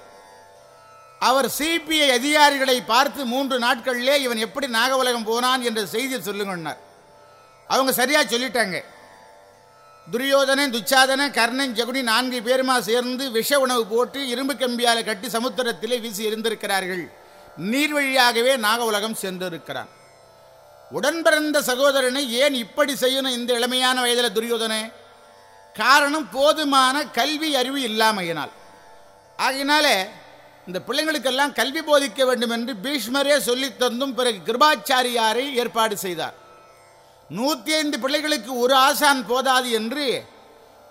அவர் சிபிஐ அதிகாரிகளை பார்த்து மூன்று நாட்களிலே இவன் எப்படி நாக உலகம் போனான் என்ற செய்தி சொல்லுங்கன்னார். அவங்க சரியாக சொல்லிட்டாங்க. துரியோதனன் துச்சாதனன் கர்ணன் ஜகுனி நான்கு பேருமா சேர்ந்து விஷ உணவு போட்டு இரும்பு கம்பியால் கட்டி சமுத்திரத்திலே வீசி இருந்திருக்கிறார்கள் நீர் வழியாகவே நாக உலகம் சென்றிருக்கிறான். உடன் பிறந்த சகோதரனை ஏன் இப்படி செய்யணும் இந்த இளமையான வயதில் துரியோதனே? காரணம் போதுமான கல்வி அறிவு இல்லாமையினால். ஆகையினாலே இந்த பிள்ளைங்களுக்கெல்லாம் கல்வி போதிக்க வேண்டும் என்று பீஷ்மரே சொல்லித் தந்தும் பிறகு கிருபாச்சாரியாரை ஏற்பாடு செய்தார். நூற்றி ஐந்து பிள்ளைகளுக்கு ஒரு ஆசான் போதாது என்று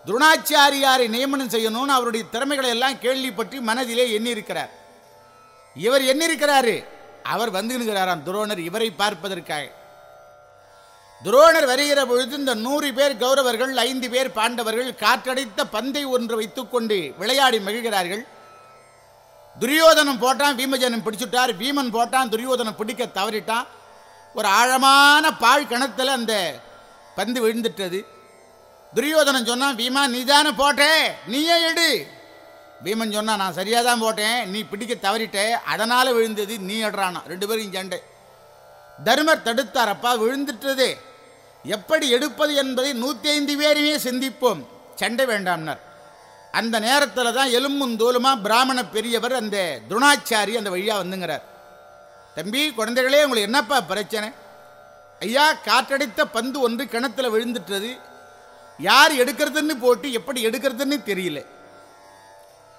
துரோணாச்சாரியாரை நியமனம் செய்யணும்னு அவருடைய திறமைகளை எல்லாம் கேள்விப்பட்டு மனதிலே எண்ணியிருக்கிறார். இவர் எண்ணிருக்கிறாரு அவர் வந்துகிறாராம் துரோணர் இவரை பார்ப்பதற்காக. துரோணர் வருகிற பொழுது இந்த நூறு பேர் கௌரவர்கள் ஐந்து பேர் பாண்டவர்கள் காற்றடைத்த பந்தை ஒன்று வைத்துக்கொண்டு விளையாடி மகிழ்கிறார்கள். துரியோதனம் போட்டான் பீமஜனம் பிடிச்சுட்டார். பீமன் போட்டான் துரியோதனம் பிடிக்க தவறிட்டான். ஒரு ஆழமான பாழ் கிணத்துல அந்த பந்து விழுந்துட்டது. துரியோதனன் சொன்னான் பீமா நீதான போட்டே நீயே எடு. பீமன் சொன்னா நான் சரியாக தான் போட்டேன். நீ பிடிக்க தவறிட்ட. அதனால் விழுந்தது நீ அடுறானா. ரெண்டு பேரும் சண்டை. தர்மர் தடுத்தார். அப்பா விழுந்துட்டதே. எப்படி எடுப்பது என்பதை நூற்றி ஐந்து பேருமே சிந்திப்போம். சண்டை வேண்டாம்னார். அந்த நேரத்தில் தான் எலும்பும் தோலுமா பிராமண பெரியவர் அந்த துருணாச்சாரி அந்த வழியாக வந்துங்கிறார். தம்பி குழந்தைகளே உங்களுக்கு என்னப்பா பிரச்சனை? ஐயா காற்றடித்த பந்து ஒன்று கிணத்துல விழுந்துட்டது. யார் எடுக்கிறதுன்னு போட்டு எப்படி எடுக்கிறதுன்னு தெரியல.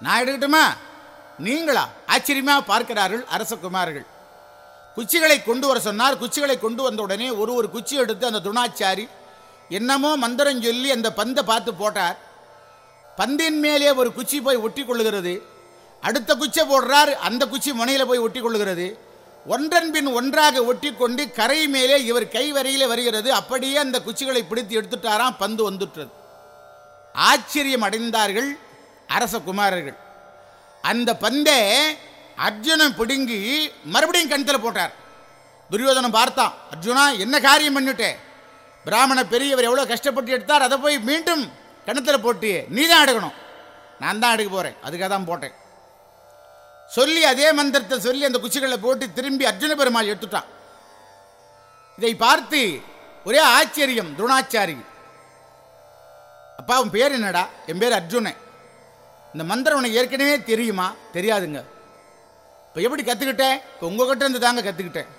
நான் எடுக்கட்டுமா? நீங்களா? ஆச்சரியமாக பார்க்கிறார்கள் அரசகுமார்கள் குச்சிகளை கொண்டு வர சொன்னார். குச்சிகளை கொண்டு வந்த உடனே ஒரு ஒரு குச்சி எடுத்து அந்த துணாச்சாரி என்னமோ மந்திரம் சொல்லி அந்த பந்தை பார்த்து போட்டார். பந்தின் மேலே ஒரு குச்சி போய் ஒட்டி கொள்ளுகிறது அடுத்த குச்சை போடுறார். அந்த குச்சி முனையில் போய் ஒட்டி கொள்ளுகிறது ஒன்றன் பின் ஒன்றாக ஒட்டி கொண்டு கரை மேலே இவர் கை வரையில் வருகிறது. அப்படியே அந்த குச்சிகளை பிடித்து எடுத்துட்டாராம். பந்து வந்துட்டது ஆச்சரியம் அடைந்தார்கள் அரச குமாரர்கள். அந்த பந்தை அர்ஜுனன் பிடுங்கி மறுபடியும் கணத்தில் போட்டார். துரியோதனம் பார்த்தான் அர்ஜுனா என்ன காரியம் பண்ணிட்டேன் பிராமண பெரியவர் எவ்வளோ கஷ்டப்பட்டு எடுத்தார் அதை போய் மீண்டும் கிணத்துல போட்டு நீ தான் எடுக்கணும். நான் தான் எடுக்க போகிறேன் அதுக்காக தான் போட்டேன். சொல்லி அதே மந்திரத்தை சொல்லி அந்த குச்சிகளை போட்டு திரும்பி அர்ஜுன பெருமாள் எடுத்துட்டான். இதை பார்த்து ஒரே ஆச்சரியம் துரோணாச்சாரி. அப்பா உன் பேர் என்னடா? என் பேர் அர்ஜுனன். இந்த மந்திரம் உனக்கு ஏற்கனவே தெரியுமா? தெரியாதுங்க. இப்போ எப்படி கற்றுக்கிட்டேன் இப்போ உங்ககிட்ட இருந்து தாங்க கற்றுக்கிட்டேன்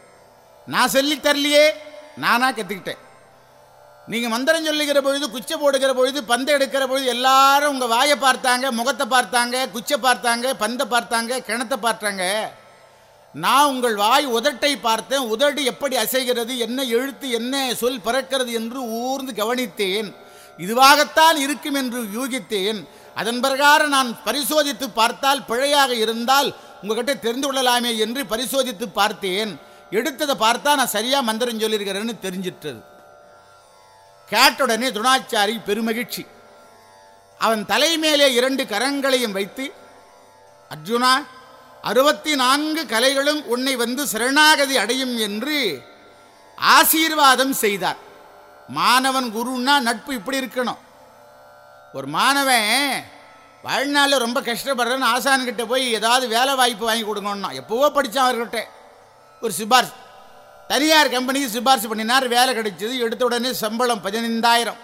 நான் சொல்லி தரலையே நானாக கற்றுக்கிட்டேன் நீங்கள் மந்திரம் சொல்லுகிற பொழுது குச்சை போடுகிற பொழுது பந்தை எடுக்கிற பொழுது எல்லாரும் உங்கள் வாயை பார்த்தாங்க முகத்தை பார்த்தாங்க குச்சை பார்த்தாங்க பந்தை பார்த்தாங்க கிணத்தை பார்த்தாங்க. நான் உங்கள் வாய் உதட்டை பார்த்தேன். உதடு எப்படி அசைகிறது என்ன எழுத்து என்ன சொல் பிறக்கிறது என்று ஊர்ந்து கவனித்தேன். இதுவாகத்தான் இருக்கும் என்று யூகித்தேன். அதன் பிரகாரம் நான் பரிசோதித்து பார்த்தால் பிழையாக இருந்தால் உங்ககிட்ட தெரிந்து கொள்ளலாமே என்று பரிசோதித்து பார்த்தேன். எடுத்ததை பார்த்தா நான் சரியா மந்திரம் சொல்லியிருக்கிறேன்னு தெரிஞ்சிட்டது. கேட்டுடனே துணாச்சாரி பெருமகிழ்ச்சி. அவன் தலைமேலே இரண்டு கரங்களையும் வைத்து அர்ஜுனா அறுபத்தி நான்கு கலைகளும் உன்னை வந்து சரணாகதி அடையும் என்று ஆசீர்வாதம் செய்தார். மாணவன் குருன்னா நட்பு இப்படி இருக்கணும். ஒரு மாணவன் வாழ்நாளில் ரொம்ப கஷ்டப்படுறேன்னு ஆசான்கிட்ட போய் ஏதாவது வேலை வாய்ப்பு வாங்கி கொடுங்கன்னா எப்போவோ படித்தான் அவர்கிட்ட. ஒரு சிபார்சு. தனியார் கம்பெனிக்கு சிபார்சு பண்ணினார் வேலை கிடைச்சது எடுத்த உடனே சம்பளம் பதினைந்தாயிரம்.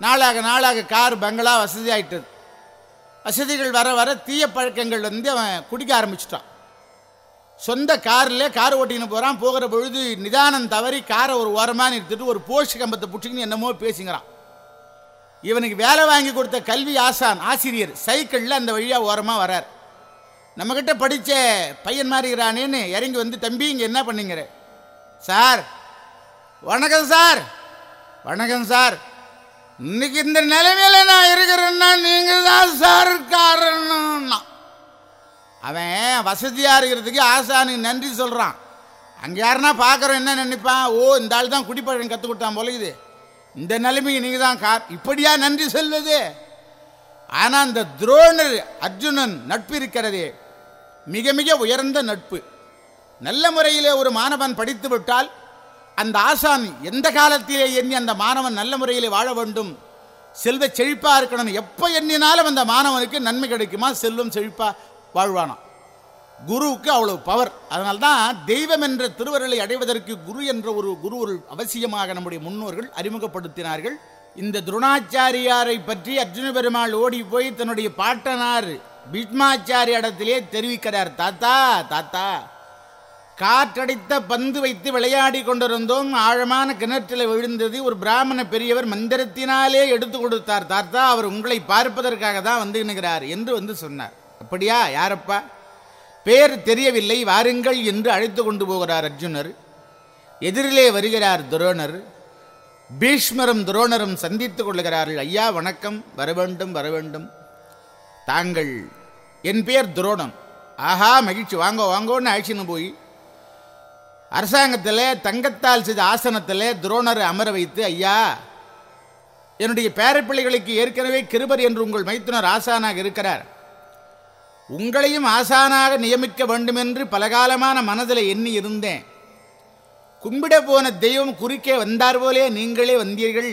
நாளாக நாளாக கார் பங்களா வசதி ஆகிட்டது வசதிகள் வர வர தீய பழக்கங்கள் வந்து அவன் குடிக்க ஆரம்பிச்சிட்டான். சொந்த காரில் கார் ஓட்டின்னு போகிறான் போகிற பொழுது நிதானம் தவறி காரை ஒரு ஓரமாக நிறுத்திட்டு ஒரு போஸ்ட் கம்பத்தை பிடிச்சிக்கின்னு என்னமோ பேசுங்கிறான் இவனுக்கு வேலை வாங்கி கொடுத்த கல்வி ஆசான் ஆசிரியர் சைக்கிளில் அந்த வழியாக ஓரமாக வரார். நம்மக்கிட்ட படித்த பையன் மாதிரிறானேன்னு இறங்கி வந்து தம்பி இங்கே என்ன பண்ணுங்கிற? சார். வணக்கம் சார். வணக்கம் சார். இன்னைக்கு இந்த நிலைமையில நான் இருக்கிறேன்னா நீங்கள் தான் சார் காரணம்னா அவன் வசதியாக இருக்கிறதுக்கு ஆசானுக்கு நன்றி சொல்கிறான் அங்கே யாருன்னா பார்க்குறோம் என்ன நினைப்பான்? ஓ இந்த ஆள் தான் குடிப்பழன் கற்றுக் கொடுத்தான் போல இது இந்த நிலைமைக்கு நீங்கள் தான் கார். இப்படியா நன்றி சொல்வது? ஆனால் அந்த துரோணர் அர்ஜுனன் நட்பு இருக்கிறதே மிக மிக உயர்ந்த நட்பு. நல்ல முறையிலே ஒரு மாணவன் படித்து விட்டால் அந்த ஆசான் எந்த காலத்திலே எண்ணி அந்த மாணவன் நல்ல முறையிலே வாழ வேண்டும்? செல்வ செழிப்பாக இருக்கணும் எப்போ எண்ணினாலும் அந்த மாணவனுக்கு நன்மை கிடைக்குமா? செல்வம் செழிப்பாக வாழ்வானாம் குருவுக்கு அவ்வளவு பவர் அதனால்தான் தெய்வம் என்ற திருவருளை அடைவதற்கு குரு என்ற ஒரு குரு அவசியமாக நம்முடைய முன்னோர்கள் அறிமுகப்படுத்தினார்கள். இந்த துரோணாச்சாரியாரை பற்றி அர்ஜுன பெருமாள் ஓடி போய் தன்னுடைய பாட்டனார் பீஷ்மாச்சாரி இடத்திலே தெரிவிக்கிறார். தாத்தா தாத்தா காற்றடித்த பந்து வைத்து விளையாடி கொண்டிருந்தோம். ஆழமான கிணற்றில் விழுந்தது ஒரு பிராமண பெரியவர் மந்திரத்தினாலே எடுத்து கொடுத்தார். தாத்தா அவர் உங்களை பார்ப்பதற்காக தான் வந்து என்று வந்து சொன்னார். அப்படியா யாரப்பா? பேர் தெரியவில்லை வாருங்கள் என்று அழைத்து கொண்டு போகிறார் அர்ஜுனர். எதிரிலே வருகிறார் துரோணர். பீஷ்மரும் துரோணரும் சந்தித்துக் கொள்கிறார்கள். ஐயா வணக்கம். வர வேண்டும் வர வேண்டும். தாங்கள் என் பேர் துரோணம். ஆஹா மகிழ்ச்சி. வாங்கோ வாங்கோன்னு அழைச்சின்னு போய் அரசாங்கத்தில் தங்கத்தால் செய்த ஆசனத்தில் துரோணரை அமர வைத்து ஐயா என்னுடைய பேரப்பிள்ளைகளுக்கு ஏற்கனவே கிருபர் என்று உங்கள் மைத்துனர் ஆசானாக இருக்கிறார். உங்களையும் ஆசானாக நியமிக்க வேண்டுமென்று பலகாலமான மனதில் எண்ணி இருந்தேன் கும்பிட போன தெய்வம் குறுக்கே வந்தார் போலே நீங்களே வந்தீர்கள்.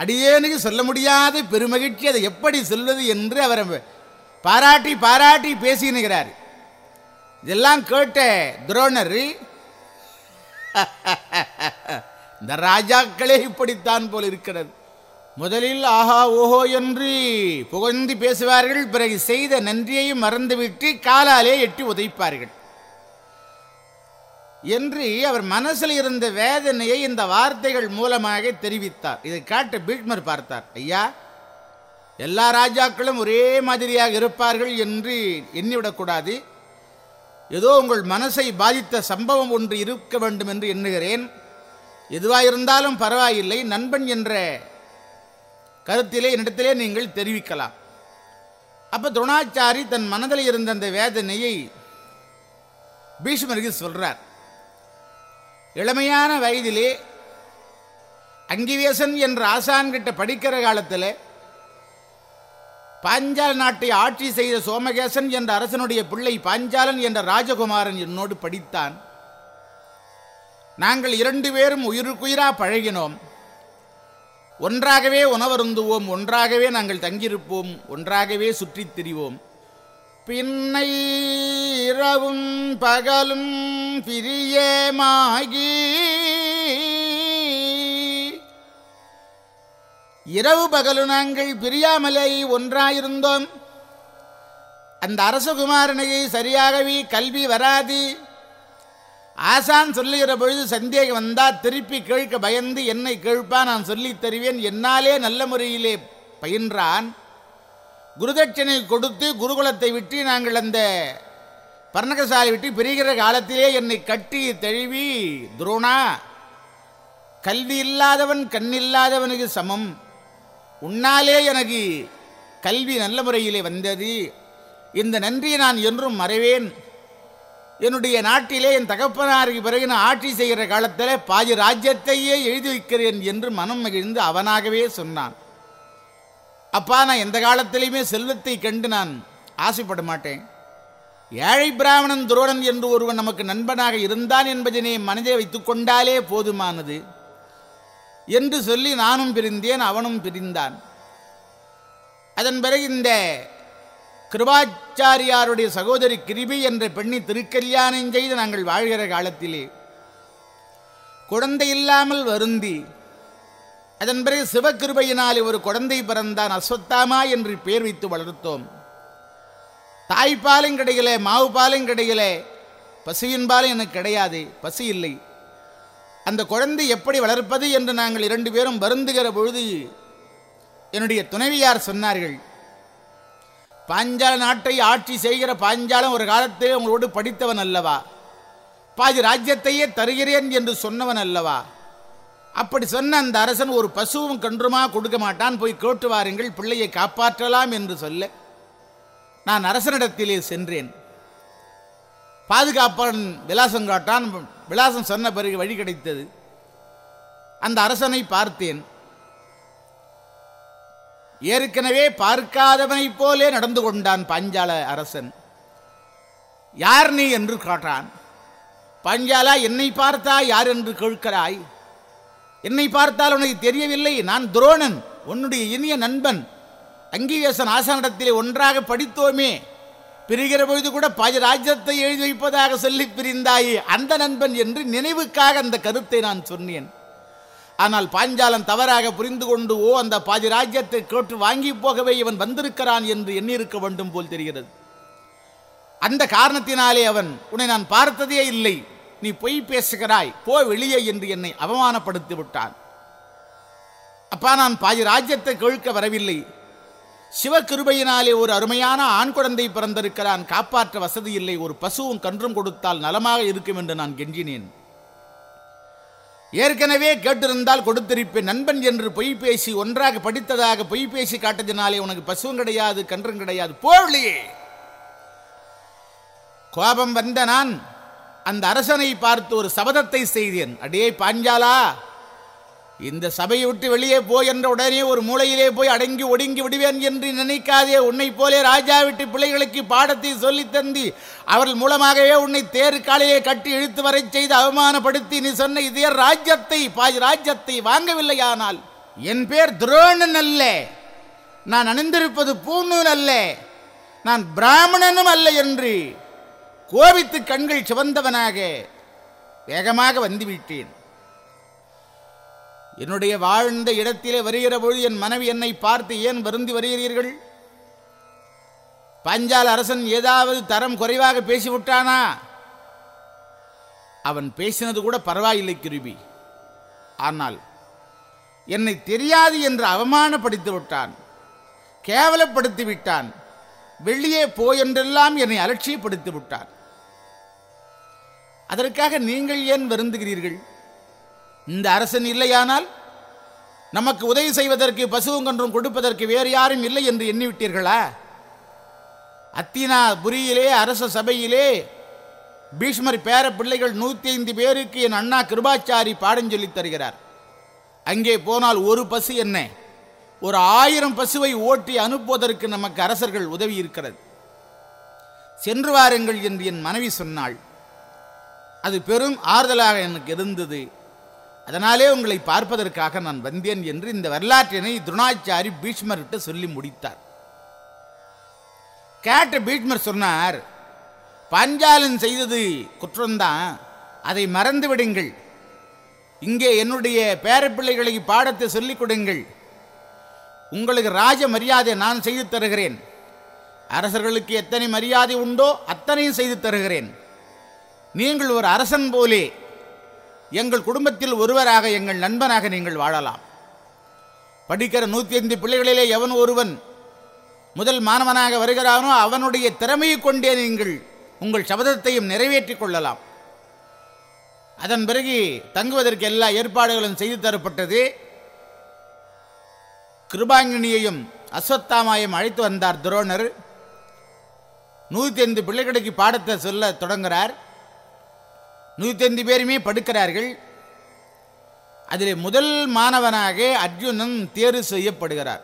அடியேனுக்கு சொல்ல முடியாத பெருமகிழ்ச்சி அதை எப்படி சொல்வது என்று அவர் பாராட்டி பாராட்டி பேசினுகிறார் இதெல்லாம் கேட்ட துரோணர் இந்த ராஜாக்களே இப்படித்தான் போல் இருக்கிறது. முதலில் ஆஹா ஓஹோ என்று புகழ்ந்து பேசுவார்கள். பிறகு செய்த நன்றியையும் மறந்துவிட்டு காலாலே எட்டி உதைப்பார்கள். என்று அவர் மனசில் இருந்த வேதனையை இந்த வார்த்தைகள் மூலமாக தெரிவித்தார். இதை காட்ட பீட்மர் பார்த்தார். ஐயா எல்லா ராஜாக்களும் ஒரே மாதிரியாக இருப்பார்கள் என்று எண்ணிவிடக்கூடாது. ஏதோ உங்கள் மனசை பாதித்த சம்பவம் ஒன்று இருக்க வேண்டும் என்று எண்ணுகிறேன். எதுவாயிருந்தாலும் பரவாயில்லை. நண்பன் என்ற கருத்திலே என்னிடத்திலே நீங்கள் தெரிவிக்கலாம். அப்ப துரோணாச்சாரி தன் மனதில் இருந்த அந்த வேதனையை பீஷ்மருக்கு சொல்றார். இளமையான வயதிலே அங்கிவேசன் என்ற ஆசான்கிட்ட படிக்கிற காலத்தில் பாஞ்சால நாட்டை ஆட்சி செய்த சோமகேசன் என்ற அரசனுடைய பிள்ளை பாஞ்சாலன் என்ற ராஜகுமாரன் என்னோடு படித்தான். நாங்கள் இரண்டு பேரும் உயிருக்குயிரா பழகினோம். ஒன்றாகவே உணவருந்துவோம் ஒன்றாகவே நாங்கள் தங்கியிருப்போம் ஒன்றாகவே சுற்றித் திரிவோம். பின்னை இரவும் பகலும் பிரியமாகி இரவு பகலு நாங்கள் பிரியாமலை ஒன்றாயிருந்தோம். அந்த அரசகுமாரனையை சரியாகவே கல்வி வராது. ஆசான் சொல்லுகிற பொழுது சந்தேகம் வந்தா திருப்பி கேட்க பயந்து என்னை கேட்பா நான் சொல்லித் தருவேன். என்னாலே நல்ல முறையிலே பயின்றான். குருதட்சணை கொடுத்து குருகுலத்தை விட்டு நாங்கள் அந்த பர்ணகசாலை விட்டு பிரிகிற காலத்திலே என்னை கட்டி தழுவி துரோணா கல்வி இல்லாதவன் கண்ணில்லாதவனுக்கு சமம். உன்னாலே எனக்கு கல்வி நல்ல முறையிலே வந்தது. இந்த நன்றியை நான் என்றும் மறைவேன். என்னுடைய நாட்டிலே என் தகப்பனாருக்கு பிறகு நான் ஆட்சி செய்கிற காலத்தில் பாதி ராஜ்யத்தையே எழுதி வைக்கிறேன் என்று மனம் மகிழ்ந்து அவனாகவே சொன்னான். அப்பா நான் எந்த காலத்திலையுமே செல்வத்தை கண்டு நான் ஆசைப்பட மாட்டேன். ஏழை பிராமணன் துரோணன் என்று ஒருவன் நமக்கு நண்பனாக இருந்தான் என்பதனை மனதை வைத்துக் கொண்டாலே போதுமானது என்று சொல்லி நானும் பிரிந்தேன் அவனும் பிரிந்தான். அதன் பிறகு இந்த கிருபாச்சாரியாருடைய சகோதரி கிருபி என்ற பெண்ணை திருக்கல்யாணம் செய்து நாங்கள் வாழ்கிற காலத்திலே குழந்தை இல்லாமல் வருந்தி அதன் பிறகு சிவகிருபையினால் ஒரு குழந்தை பிறந்தான் அஸ்வத்தாமா என்று பெயர் வைத்து வளர்த்தோம். தாய்ப்பாலும் கிடைக்கல மாவு பாலும் கிடைக்கல பசுவின் பாலும் எனக்கு கிடையாது பசு இல்லை. அந்த குழந்தை எப்படி வளர்ப்பது என்று நாங்கள் இரண்டு பேரும் வருந்துகிற பொழுது என்னுடைய துணைவியார் சொன்னார்கள் பாஞ்சால நாட்டை ஆட்சி செய்கிற பாஞ்சாலம் ஒரு காலத்தில் உங்களோடு படித்தவன் அல்லவா? பாதி ராஜ்யத்தையே தருகிறேன் என்று சொன்னவன் அல்லவா? அப்படி சொன்ன அந்த அரசன் ஒரு பசுவும் கன்றுமா கொடுக்க மாட்டான் போய் கேட்டு வாருங்கள் பிள்ளையை காப்பாற்றலாம் என்று சொல்ல நான் அரசனிடத்திலே சென்றேன். பாதுகாப்பான் விலாசம் காட்டான் விலாசம் சொன்ன பிறகு வழி கிடைத்தது. அந்த அரசனை பார்த்தேன். ஏற்கனவே பார்க்காதவனைப் போலே நடந்து கொண்டான் பாஞ்சால அரசன். யார் நீ என்று காட்டான். பாஞ்சாலா என்னை பார்த்தா யார் என்று கேட்கிறாய்? என்னை பார்த்தால் உனக்கு தெரியவில்லை. நான் துரோணன் உன்னுடைய இனிய நண்பன். அங்கீவேசன் ஆசனிடத்திலே ஒன்றாக படித்தோமே. பிரிகிற பொழுது கூட பாஜ ராஜ்யத்தை எழுதி வைப்பதாக சொல்லி பிரிந்தாயே அந்த நண்பன் என்று நினைவுக்காக அந்த கருத்தை நான் சொன்னேன். ஆனால் பாஞ்சாலன் தவறாக புரிந்து கொண்டு ஓ அந்த பாதி ராஜ்யத்தை கேட்டு வாங்கி போகவே இவன் வந்திருக்கிறான் என்று எண்ணியிருக்க வேண்டும் போல் தெரிகிறது. அந்த காரணத்தினாலே அவன் உன்னை நான் பார்த்ததே இல்லை. நீ பொய் பேசுகிறாய். போ வெளியே என்று என்னை அவமானப்படுத்தி விட்டான். அப்பா நான் பாதி ராஜ்யத்தை கேட்க வரவில்லை. சிவகிருபையினாலே ஒரு அருமையான ஆண் குழந்தை பிறந்திருக்கிறான். காப்பாற்ற வசதி இல்லை. ஒரு பசுவும் கன்றும் கொடுத்தால் நலமாக இருக்கும் என்று நான் கெஞ்சினேன். ஏற்கனவே கேட்டிருந்தால் கொடுத்திருப்பேன். நண்பன் என்று பொய் பேசி ஒன்றாக படித்ததாக பொய் பேசி காட்டதினாலே உனக்கு பசுவும் கிடையாது கன்றும் கிடையாது. போலியே கோபம் வந்த நான் அந்த அரசனை பார்த்து ஒரு சபதத்தை செய்தேன். அடே பாஞ்சாலா! இந்த சபையை விட்டு வெளியே போய் என்ற உடனே ஒரு மூலையிலே போய் அடங்கி ஒடுங்கி விடுவேன் என்று நினைக்காதே. உன்னை போலே ராஜா விட்டு பிள்ளைகளுக்கு பாடத்தை சொல்லித் தந்தி அவர்கள் மூலமாகவே உன்னை தேர் காலையே கட்டி இழுத்து வரை செய்து அவமானப்படுத்தி நீ சொன்ன இதே ராஜ்யத்தை பாதி ராஜ்யத்தை வாங்கவில்லையானால் என் பேர் துரோணன் அல்ல. நான் அணிந்திருப்பது பூணூன் அல்ல. நான் பிராமணனும் அல்ல என்று கோபித்து கண்கள் சிவந்தவனாக வேகமாக வந்துவிட்டேன் என்னுடைய வாழ்ந்த இடத்திலே வருகிற பொழுது என் மனைவி என்னை பார்த்து ஏன் வருந்தி வருகிறீர்கள்? பஞ்சால் அரசன் ஏதாவது தரம் குறைவாக பேசிவிட்டானா? அவன் பேசினது கூட பரவாயில்லை கிருபி. ஆனால் என்னை தெரியாது என்று அவமானப்படுத்தி விட்டான். கேவலப்படுத்தி விட்டான். வெளியே போ என்றெல்லாம் என்னை அலட்சியப்படுத்தி விட்டான். அதற்காக நீங்கள் ஏன் வருந்துகிறீர்கள்? இந்த அரசன் இல்லையானால் நமக்கு உதவி செய்வதற்கு பசுவும் கன்றும் கொடுப்பதற்கு வேறு யாரும் இல்லை என்று எண்ணிவிட்டீர்களா? அத்தினா புரியிலே அரச சபையிலே பீஷ்மர் பேர பிள்ளைகள் நூற்றி ஐந்து பேருக்கு என் அண்ணா கிருபாச்சாரி பாடம் சொல்லித் தருகிறார். அங்கே போனால் ஒரு பசு என்ன? ஒரு ஆயிரம் பசுவை ஓட்டி அனுப்புவதற்கு நமக்கு அரசர்கள் உதவி இருக்கிறது. சென்று வாருங்கள் என்று என் மனைவி சொன்னாள். அது பெரும் ஆறுதலாக எனக்கு இருந்தது. அதனாலே உங்களை பார்ப்பதற்காக நான் வந்தேன் என்று இந்த வரலாற்றினை துரோணாச்சாரி பீஷ்மர்கிட்ட சொல்லி முடித்தார். கேட்ட பீஷ்மர் சொன்னார் பாஞ்சாலன் செய்தது குற்றம்தான் அதை மறந்து விடுங்கள். இங்கே என்னுடைய பேரப்பிள்ளைகளுக்கு பாடத்தை சொல்லிக் கொடுங்கள். உங்களுக்கு ராஜ மரியாதை நான் செய்து தருகிறேன். அரசர்களுக்கு எத்தனை மரியாதை உண்டோ அத்தனையும் செய்து தருகிறேன். நீங்கள் ஒரு அரசன் போலே எங்கள் குடும்பத்தில் ஒருவராக எங்கள் நண்பனாக நீங்கள் வாழலாம். படிக்கிற நூற்றி ஐந்து பிள்ளைகளிலே எவன் ஒருவன் முதல் மாணவனாக வருகிறானோ அவனுடைய திறமையை கொண்டே நீங்கள் உங்கள் சபதத்தையும் நிறைவேற்றிக் கொள்ளலாம். அதன் பிறகு தங்குவதற்கு எல்லா ஏற்பாடுகளும் செய்து தரப்பட்டது. கிருபாங்கினியையும் அஸ்வத்தாமாயும் அழைத்து வந்தார் துரோணர். நூற்றி ஐந்து பிள்ளைகளுக்கு பாடத்தை சொல்ல தொடங்குகிறார். நூற்றி ஐந்து பேருமே படுக்கிறார்கள். அதில் முதல் மாணவனாக அர்ஜுனன் தேர்வு செய்யப்படுகிறார்.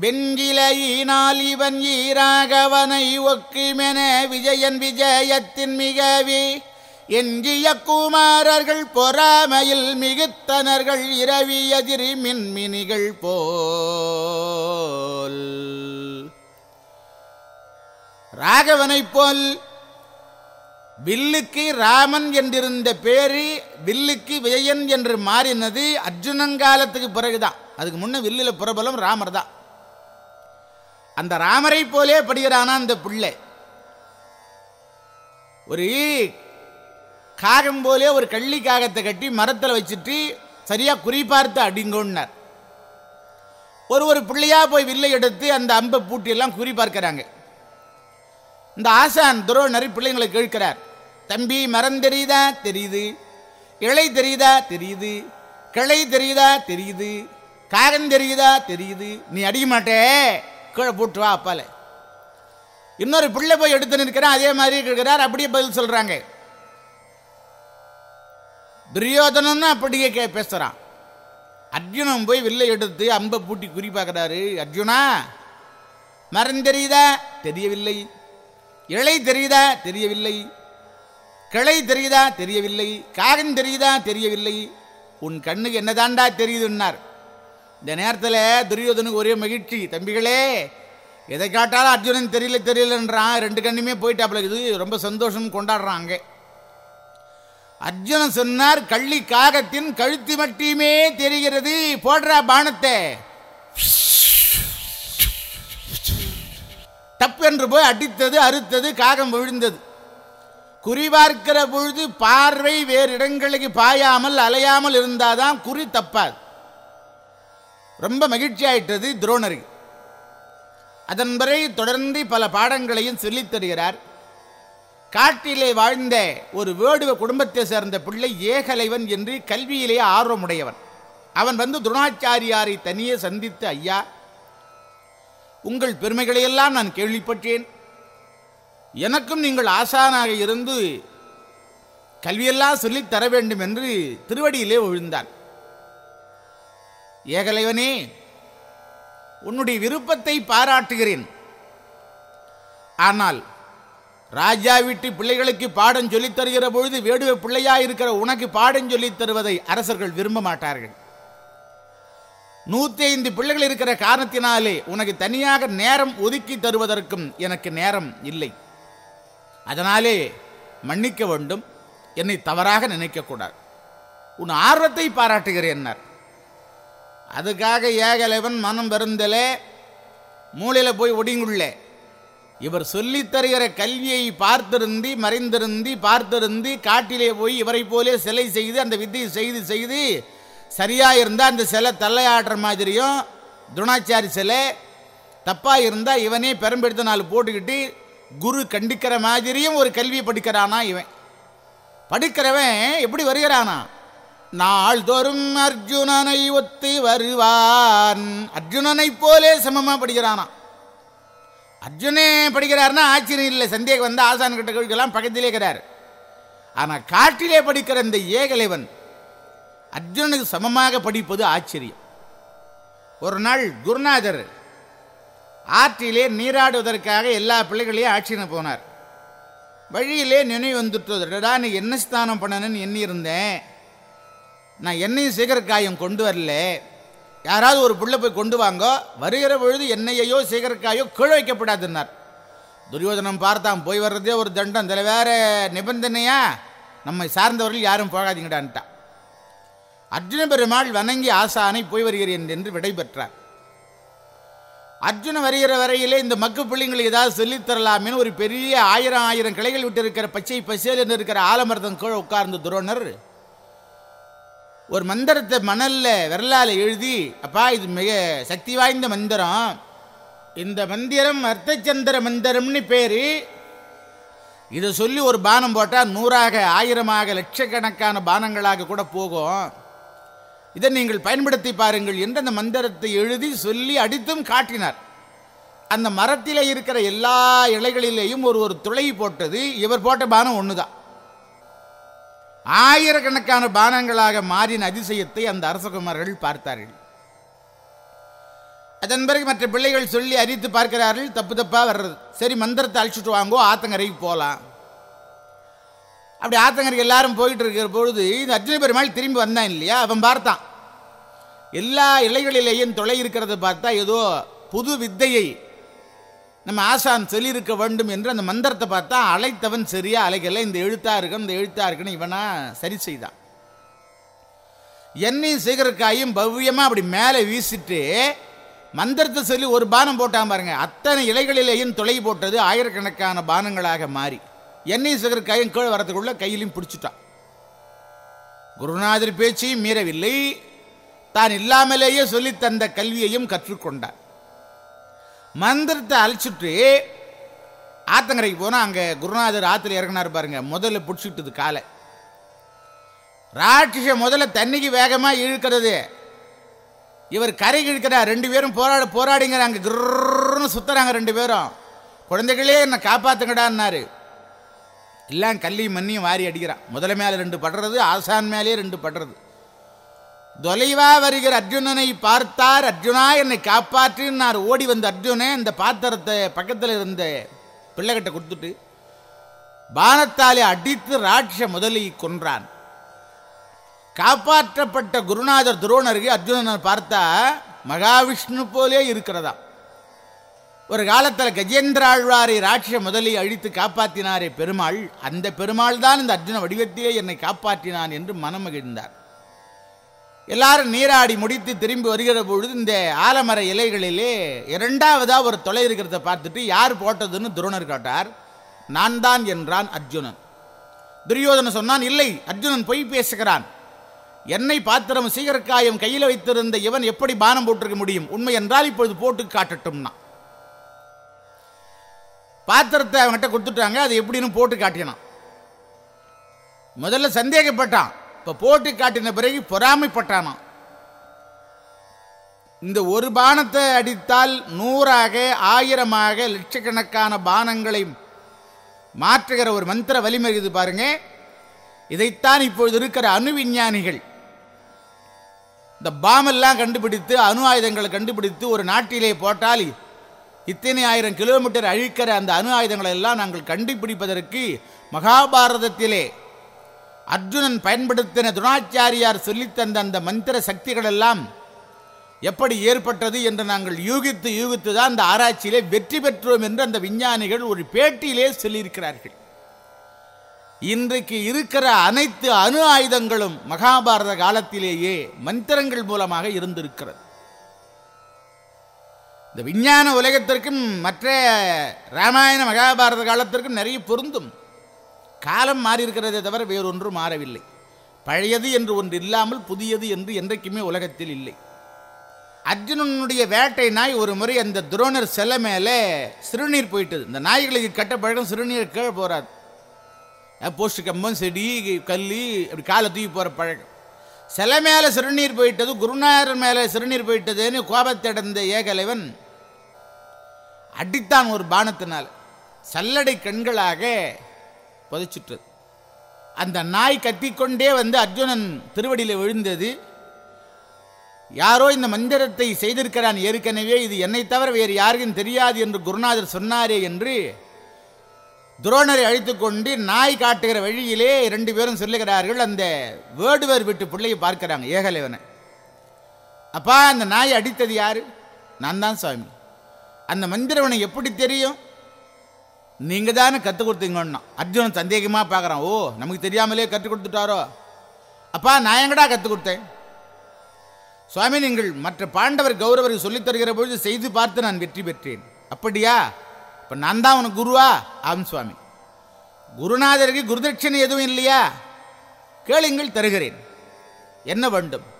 வெண்கிளையினால் இவன் ஈராகவனை ஒக்குமென விஜயன் விஜயத்தின் மிகவி எஞ்சிய குமாரர்கள் பொறாமையில் மிகுத்தனர்கள் இரவி எதிரி மின்மினிகள் போல். ராகவனைப் போல் வில்லுக்கு ராமன் என்றிருந்த பேரு வில்லுக்கு விஜயன் என்று மாறினது அர்ஜுனங்காலத்துக்கு பிறகுதான். அதுக்கு முன்ன வில்லில் பிரபலம் ராமர் தான். அந்த ராமரை போலே படுகிறானா அந்த பிள்ளை. ஒரு காகம் போலே ஒரு கள்ளி காகத்தை கட்டி மரத்தில் வச்சுட்டு சரியா குறிப்பார்த்து அடிங்கோன்னார். ஒரு ஒரு பிள்ளையா போய் வில்லை எடுத்து அந்த அம்பை பூட்டியெல்லாம் குறிப்பார்க்கிறாங்க இந்த ஆசான் துரோணர் பிள்ளைங்களை கேட்கிறார். தம்பி மரம் தெரியுதா? தெரியுது. இலை தெரியுதா? தெரியுது. கிளை தெரியுதா? தெரியுது. காகம் தெரியுதா? தெரியுது. நீ அடிக்க மாட்டே. கீழே போட்டு வா அப்பால. இன்னொரு பிள்ளை போய் எடுத்து நிற்கிறான். அதே மாதிரி கேட்கிறார் அப்படியே பதில் சொல்றாங்க. துரியோதனன்னு அப்படியே கே பேசுறான். அர்ஜுனன் போய் வில்லை எடுத்து அம்பை பூட்டி குறி பார்க்குறாரு. அர்ஜுனா மரம் தெரியுதா? தெரியவில்லை. இலை தெரியுதா? தெரியவில்லை. கிளை தெரியுதா? தெரியவில்லை. காகம் தெரியுதா? தெரியவில்லை. உன் கண்ணுக்கு என்னதாண்டா தெரியுதுன்னார். இந்த நேரத்தில் துரியோதனுக்கு ஒரே மகிழ்ச்சி. தம்பிகளே எதை காட்டாலும் அர்ஜுனன் தெரியல தெரியலன்றான். ரெண்டு கண்ணுமே போயிட்டாப்புல. இது ரொம்ப சந்தோஷம் கொண்டாடுறான் அங்கே. அர்ஜுனன் சொன்னார் கள்ளி காகத்தின் கழுத்து மட்டுமே தெரிகிறது. போடுறா பானத்தை. டப்பென்று போய் அடித்தது அறுத்தது காகம் விழுந்தது. குறிபார்க்கிற பொழுது பார்வை வேறு இடங்களுக்கு பாயாமல் அலையாமல் இருந்தாதான் குறி தப்பாது ரொம்ப மகிழ்ச்சி ஆயிட்டது துரோணருக்கு. அதன் வரை தொடர்ந்து பல பாடங்களையும் சொல்லித் தருகிறார். காட்டிலே வாழ்ந்த ஒரு வேடுவ குடும்பத்தை சேர்ந்த பிள்ளை ஏகலைவன் என்று கல்வியிலே ஆர்வமுடையவன். அவன் வந்து துரோணாச்சாரியாரை தனியே சந்தித்து ஐயா உங்கள் பெருமைகளையெல்லாம் நான் கேள்விப்பட்டேன். எனக்கும் நீங்கள் ஆசானாக இருந்து கல்வியெல்லாம் சொல்லித் தர வேண்டும் என்று திருவடியிலே விழுந்தான் ஏகலைவனே உன்னுடைய விருப்பத்தை பாராட்டுகிறேன். ஆனால் ராஜா வீட்டு பிள்ளைகளுக்கு பாடம் சொல்லித் தருகிற பொழுது வேடுவ பிள்ளையா இருக்கிற உனக்கு பாடம் சொல்லித் தருவதை அரசர்கள் விரும்ப மாட்டார்கள். நூத்தி ஐந்து பிள்ளைகள் இருக்கிற காரணத்தினாலே உனக்கு தனியாக நேரம் ஒதுக்கி தருவதற்கும் எனக்கு நேரம் இல்லை. அதனாலே மன்னிக்க வேண்டும். என்னை தவறாக நினைக்கக்கூடாது. உன் ஆர்வத்தை பாராட்டுகிறேன் அதுக்காக ஏகலைவன் மனம் வருந்தலே மூளையில் போய் ஒடிங்குள்ளே. இவர் சொல்லித்தருகிற கல்வியை பார்த்திருந்தி மறைந்திருந்தி பார்த்திருந்தி காட்டிலே போய் இவரை போலே சிலை செய்து அந்த வித்தியை செய்து செய்து சரியாக இருந்தால் அந்த சிலை தலையாடுற மாதிரியும் துரோணாச்சாரி சிலை தப்பாக இருந்தால் இவனே பெரும்பெடுத்த நாள் போட்டுக்கிட்டு குரு கண்டிக்கிற மாதிரியும் ஒரு கல்வியை படிக்கிறானா இவன்? படிக்கிறவன் எப்படி வருகிறானா? நாள்தோறும் அர்ஜுனனை ஒத்து வருவான். அர்ஜுனனைப் போலே சமமா படிக்கிறானா? அர்ஜுனே படிக்கிறார்னா ஆச்சரியம் இல்லை. சந்தேகம் வந்து ஆசான் கிட்ட கேட்கலாம் பக்கத்திலே இருக்கிறார். ஆனால் காட்டிலே படிக்கிற இந்த ஏகலைவன் அர்ஜுனனுக்கு சமமாக படிப்பது ஆச்சரியம். ஒரு நாள் குருநாதர் ஆற்றிலே நீராடுவதற்காக எல்லா பிள்ளைகளையும் ஆட்சின்னு போனார். வழியிலே நினைவு வந்துட்டதுடா நீ என்ன ஸ்தானம் பண்ணணும்னு எண்ணியிருந்தேன். நான் என்னையும் சீகரக்காயும் கொண்டு வரல. யாராவது ஒரு புள்ள போய் கொண்டு வாங்கோ. வருகிற பொழுது எண்ணெயையோ சீகரக்காயோ கீழே வைக்கப்படாதுன்னார். துரியோதனம் பார்த்தான். போய் வர்றதே ஒரு தண்டம். இதில் வேற நிபந்தனையா? நம்மை சார்ந்தவர்கள் யாரும் போகாதீங்கடான்ட்டான். அர்ஜுன பெருமாள் வணங்கி ஆசானை போய் வருகிறேன் என்று விடை பெற்றார் அர்ஜுன வருகிற வரையிலே இந்த மக்கு பிள்ளைங்களுக்கு ஏதாவது சொல்லித்தரலாமேனு ஒரு பெரிய ஆயிரம் ஆயிரம் கிளைகள் விட்டு இருக்கிற பச்சை பசியல் என்று இருக்கிற ஆலமரதம் கீழே உட்கார்ந்த துரோணர் ஒரு மந்திரத்தை மணலில் விரலால் எழுதி அப்பா இது மிக சக்தி வாய்ந்த மந்திரம். இந்த மந்திரம் அர்த்தச்சந்திர மந்திரம்னு பேரு. இதை சொல்லி ஒரு பானம் போட்டால் நூறாக ஆயிரமாக லட்சக்கணக்கான பானங்களாக கூட போகும். இதை நீங்கள் பயன்படுத்தி பாருங்கள் என்று அந்த மந்திரத்தை எழுதி சொல்லி அடித்தும் காட்டினார். அந்த மரத்தில் இருக்கிற எல்லா இலைகளிலேயும் ஒரு ஒரு துளை போட்டது. இவர் போட்ட பானம் ஒன்று தான் ஆயிரக்கணக்கான பானங்களாக மாறின அதிசயத்தை அந்த அரசகுமாரர்கள் பார்த்தார்கள். அதன் பிறகு மற்ற பிள்ளைகள் சொல்லி அறித்து பார்க்கிறார்கள். தப்பு தப்பாக வர்றது. சரி மந்திரத்தை அழிச்சுட்டு வாங்கோ ஆத்தங்கரைக்கு போகலாம் அப்படி ஆத்தங்கருக்கு எல்லாரும் போயிட்டு இருக்கிற பொழுது இந்த அர்ஜுன பெருமாள் திரும்பி வந்தான் இல்லையா? அவன் பார்த்தான். எல்லா இலைகளிலேயும் தொலை இருக்கிறத பார்த்தா ஏதோ புது வித்தையை நம்ம ஆசான் சொல்லியிருக்க வேண்டும் என்று அந்த மந்திரத்தை பார்த்தா அழைத்தவன் சரியா அழைக்கல. இந்த எழுத்தா இருக்கும் இந்த எழுத்தா இருக்குன்னு இவனா சரி செய்தான். எண்ணெயும் சீகரக்காயும் பவ்யமா அப்படி மேலே வீசிட்டு மந்திரத்தை சொல்லி ஒரு பானம் போட்டான் பாருங்க. அத்தனை இலைகளிலேயும் துளை போட்டது ஆயிரக்கணக்கான பானங்களாக மாறி. எண்ணெய் கையும் கீழே வரத்துக்குள்ள கையிலையும் பிடிச்சிட்டான் குருநாதர் பேச்சையும் மீறவில்லை. தான் இல்லாமலேயே சொல்லித் தந்த கல்வியையும் கற்றுக்கொண்டார். மந்திரத்தை அழைச்சிட்டு ஆத்தங்கரைக்கு போனால் அங்கே குருநாதர் ஆற்றுல இறங்கினார் பாருங்க முதல்ல பிடிச்சிட்டது காலை. ராட்சச முதல்ல தண்ணிக்கு வேகமாக இழுக்கிறது. இவர் கரை இழுக்கிறார் ரெண்டு பேரும் போராட போராடிங்கிறாங்க கிருன்னு சுத்துறாங்க ரெண்டு பேரும். குழந்தைகளே என்னை காப்பாற்றுங்கடான்னாரு எல்லாம் கல்லியும் மண்ணியும் வாரி அடிக்கிறான். முதல மேலே ரெண்டு படுறது ஆசான் மேலே ரெண்டு படுறது. தொலைவா வருகிற அர்ஜுனனை பார்த்தார். அர்ஜுனா என்னை காப்பாற்றினார் ஓடி வந்த அர்ஜுனே இந்த பாத்திரத்தை பக்கத்தில் இருந்த பிள்ளைகிட்ட கொடுத்துட்டு பானத்தாலே அடித்து ராட்ச முதலை கொன்றான். காப்பாற்றப்பட்ட குருநாதர் துரோணருக்கு அர்ஜுனனை பார்த்தா மகாவிஷ்ணு போலே இருக்கிறதா ஒரு காலத்தில் கஜேந்திராழ்வாரை ராட்ச முதலை அழித்து காப்பாற்றினாரே பெருமாள். அந்த பெருமாள் தான் இந்த அர்ஜுன வடிவத்திலே என்னை காப்பாற்றினான் என்று மனமகிழ்ந்தார். எல்லாரும் நீராடி முடித்து திரும்பி வருகிற பொழுது இந்த ஆலமர இலைகளிலே இரண்டாவதா ஒரு தொலை இருக்கிறத பார்த்துட்டு யார் போட்டதுன்னு துரோணர் கேட்டார். நான் தான் என்றான் அர்ஜுனன். துரியோதனன் சொன்னான் இல்லை அர்ஜுனன் பொய் பேசுகிறான். என்னை பாத்திரம் சீகரக்காயம் கையில் வைத்திருந்த இவன் எப்படி பானம் போட்டிருக்க முடியும்? உண்மை என்றால் இப்பொழுது போட்டு காட்டட்டும்னா. பாத்திரத்தை அவங்ககிட்ட கொடுத்துட்டாங்க அது எப்படின்னு போட்டு காட்டினான். முதல்ல சந்தேகப்பட்டான். இப்ப போட்டு காட்டின பிறகு பொறாமைப்பட்டானான் இந்த ஒரு பானத்தை அடித்தால் நூறாக ஆயிரமாக லட்சக்கணக்கான பானங்களை மாற்றுகிற ஒரு மந்திர வலிமை இது பாருங்க. இதைத்தான் இப்பொழுது இருக்கிற அணு விஞ்ஞானிகள் இந்த பாமெல்லாம் கண்டுபிடித்து அணு ஆயுதங்களை கண்டுபிடித்து ஒரு நாட்டிலே போட்டால் இத்தனை ஆயிரம் கிலோமீட்டர் அழிக்கிற அந்த அணு ஆயுதங்களை எல்லாம் நாங்கள் கண்டுபிடிப்பதற்கு மகாபாரதத்திலே அர்ஜுனன் பயன்படுத்தின துணாச்சாரியார் சொல்லித்தந்த அந்த மந்திர சக்திகளெல்லாம் எப்படி ஏற்பட்டது என்று நாங்கள் யூகித்து யூகித்து தான் அந்த ஆராய்ச்சியிலே வெற்றி பெற்றோம் என்று அந்த விஞ்ஞானிகள் ஒரு பேட்டியிலே சொல்லியிருக்கிறார்கள். இன்றைக்கு இருக்கிற அனைத்து அணு ஆயுதங்களும் மகாபாரத காலத்திலேயே மந்திரங்கள் மூலமாக இருந்திருக்கிறது. இந்த விஞ்ஞான உலகத்திற்கும் மற்ற ராமாயண மகாபாரத காலத்திற்கும் நிறைய பொருந்தும். காலம் மாறி இருக்கிறதே தவிர வேறொன்றும் மாறவில்லை. பழையது என்று ஒன்று இல்லாமல் புதியது என்று என்றைக்குமே உலகத்தில் இல்லை. அர்ஜுனனுடைய வேட்டை நாய் ஒரு முறை அந்த துரோணர் செல்ல மேலே சிறுநீர் போயிட்டது. இந்த நாய்களுக்கு கட்ட பழக்கம் சிறுநீர் கீழே போறாது. போஸ்ட் கம்பம் செடி கல் அப்படி காலை தூக்கி போகிற பழக்கம். சில மேலே சிறுநீர் போயிட்டது குருநாயர் மேலே சிறுநீர் போயிட்டதுன்னு கோபத்தடைந்த ஏகலைவன் அடித்தான் ஒரு பானத்தினால். சல்லடை கண்களாக புதைச்சிட்டது அந்த நாய் கத்திக்கொண்டே வந்து அர்ஜுனன் திருவடியில் விழுந்தது. யாரோ இந்த மந்திரத்தை செய்திருக்கிறான் ஏற்கனவே. இது என்னை தவிர வேறு யாருக்கும் தெரியாது என்று குருநாதர் சொன்னாரே என்று துரோணரை அழைத்துக்கொண்டு நாய் காட்டுகிற வழியிலே ரெண்டு பேரும் சொல்லுகிறார்கள். அந்த வேடுவர் வீட்டு பிள்ளையை பார்க்கிறாங்க ஏகலைவனை. அப்பா அந்த நாய் அடித்தது யாரு? நான் தான் சுவாமி. அந்த மந்திரவனை எப்படி தெரியும்? நீங்க தானே கற்றுக் கொடுத்தீங்கன்னா. அர்ஜுனன் சந்தேகமா பார்க்குறான். ஓ நமக்கு தெரியாமலே கற்றுக் கொடுத்துட்டாரோ? அப்பா நான் எங்கடா கற்றுக் கொடுத்தேன்? சுவாமி நீங்கள் மற்ற பாண்டவர் கௌரவருக்கு சொல்லித் தருகிற பொழுது செய்து பார்த்து நான் வெற்றி பெற்றேன். அப்படியா? இப்போ நான் தான் உனக்கு குருவா? ஆம் சுவாமி. குருநாதருக்கு குருதட்சணை எதுவும் இல்லையா? கேளுங்கள் தருகிறேன். என்ன வேண்டும்?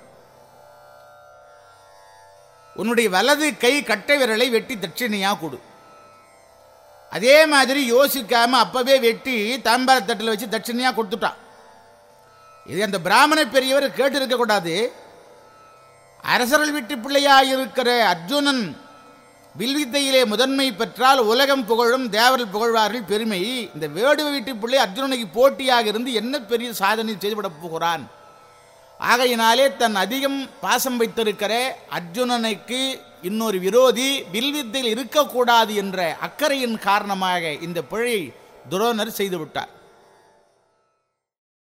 உன்னுடைய வலது கை கட்டை விரலை வெட்டி தட்சிணையாக கொடு. அதே மாதிரி யோசிக்காம அப்பவே வெட்டி தாம்பாரத்தட்டில் வச்சு தட்சிணையாக கொடுத்துட்டான் இது அந்த பிராமண பெரியவர் கேட்டு இருக்கக்கூடாது அரசர்கள் வீட்டு பிள்ளையாயிருக்கிற அர்ஜுனன் வில்வித்தையிலே முதன்மை பெற்றால் உலகம் புகழும் தேவர்கள் புகழ்வார்கள் பெருமை. இந்த வேடுவ வீட்டு பிள்ளை அர்ஜுனனுக்கு போட்டியாக இருந்து என்ன பெரிய சாதனை செய்துவிடப் போகிறான்? ஆகையினாலே தன் அதிகம் பாசம் வைத்திருக்கிற அர்ஜுனனுக்கு இன்னொரு விரோதி வில்வித்தில் இருக்கக்கூடாது என்ற அக்கறையின் காரணமாக இந்த பிழையை துரோணர் செய்துவிட்டார்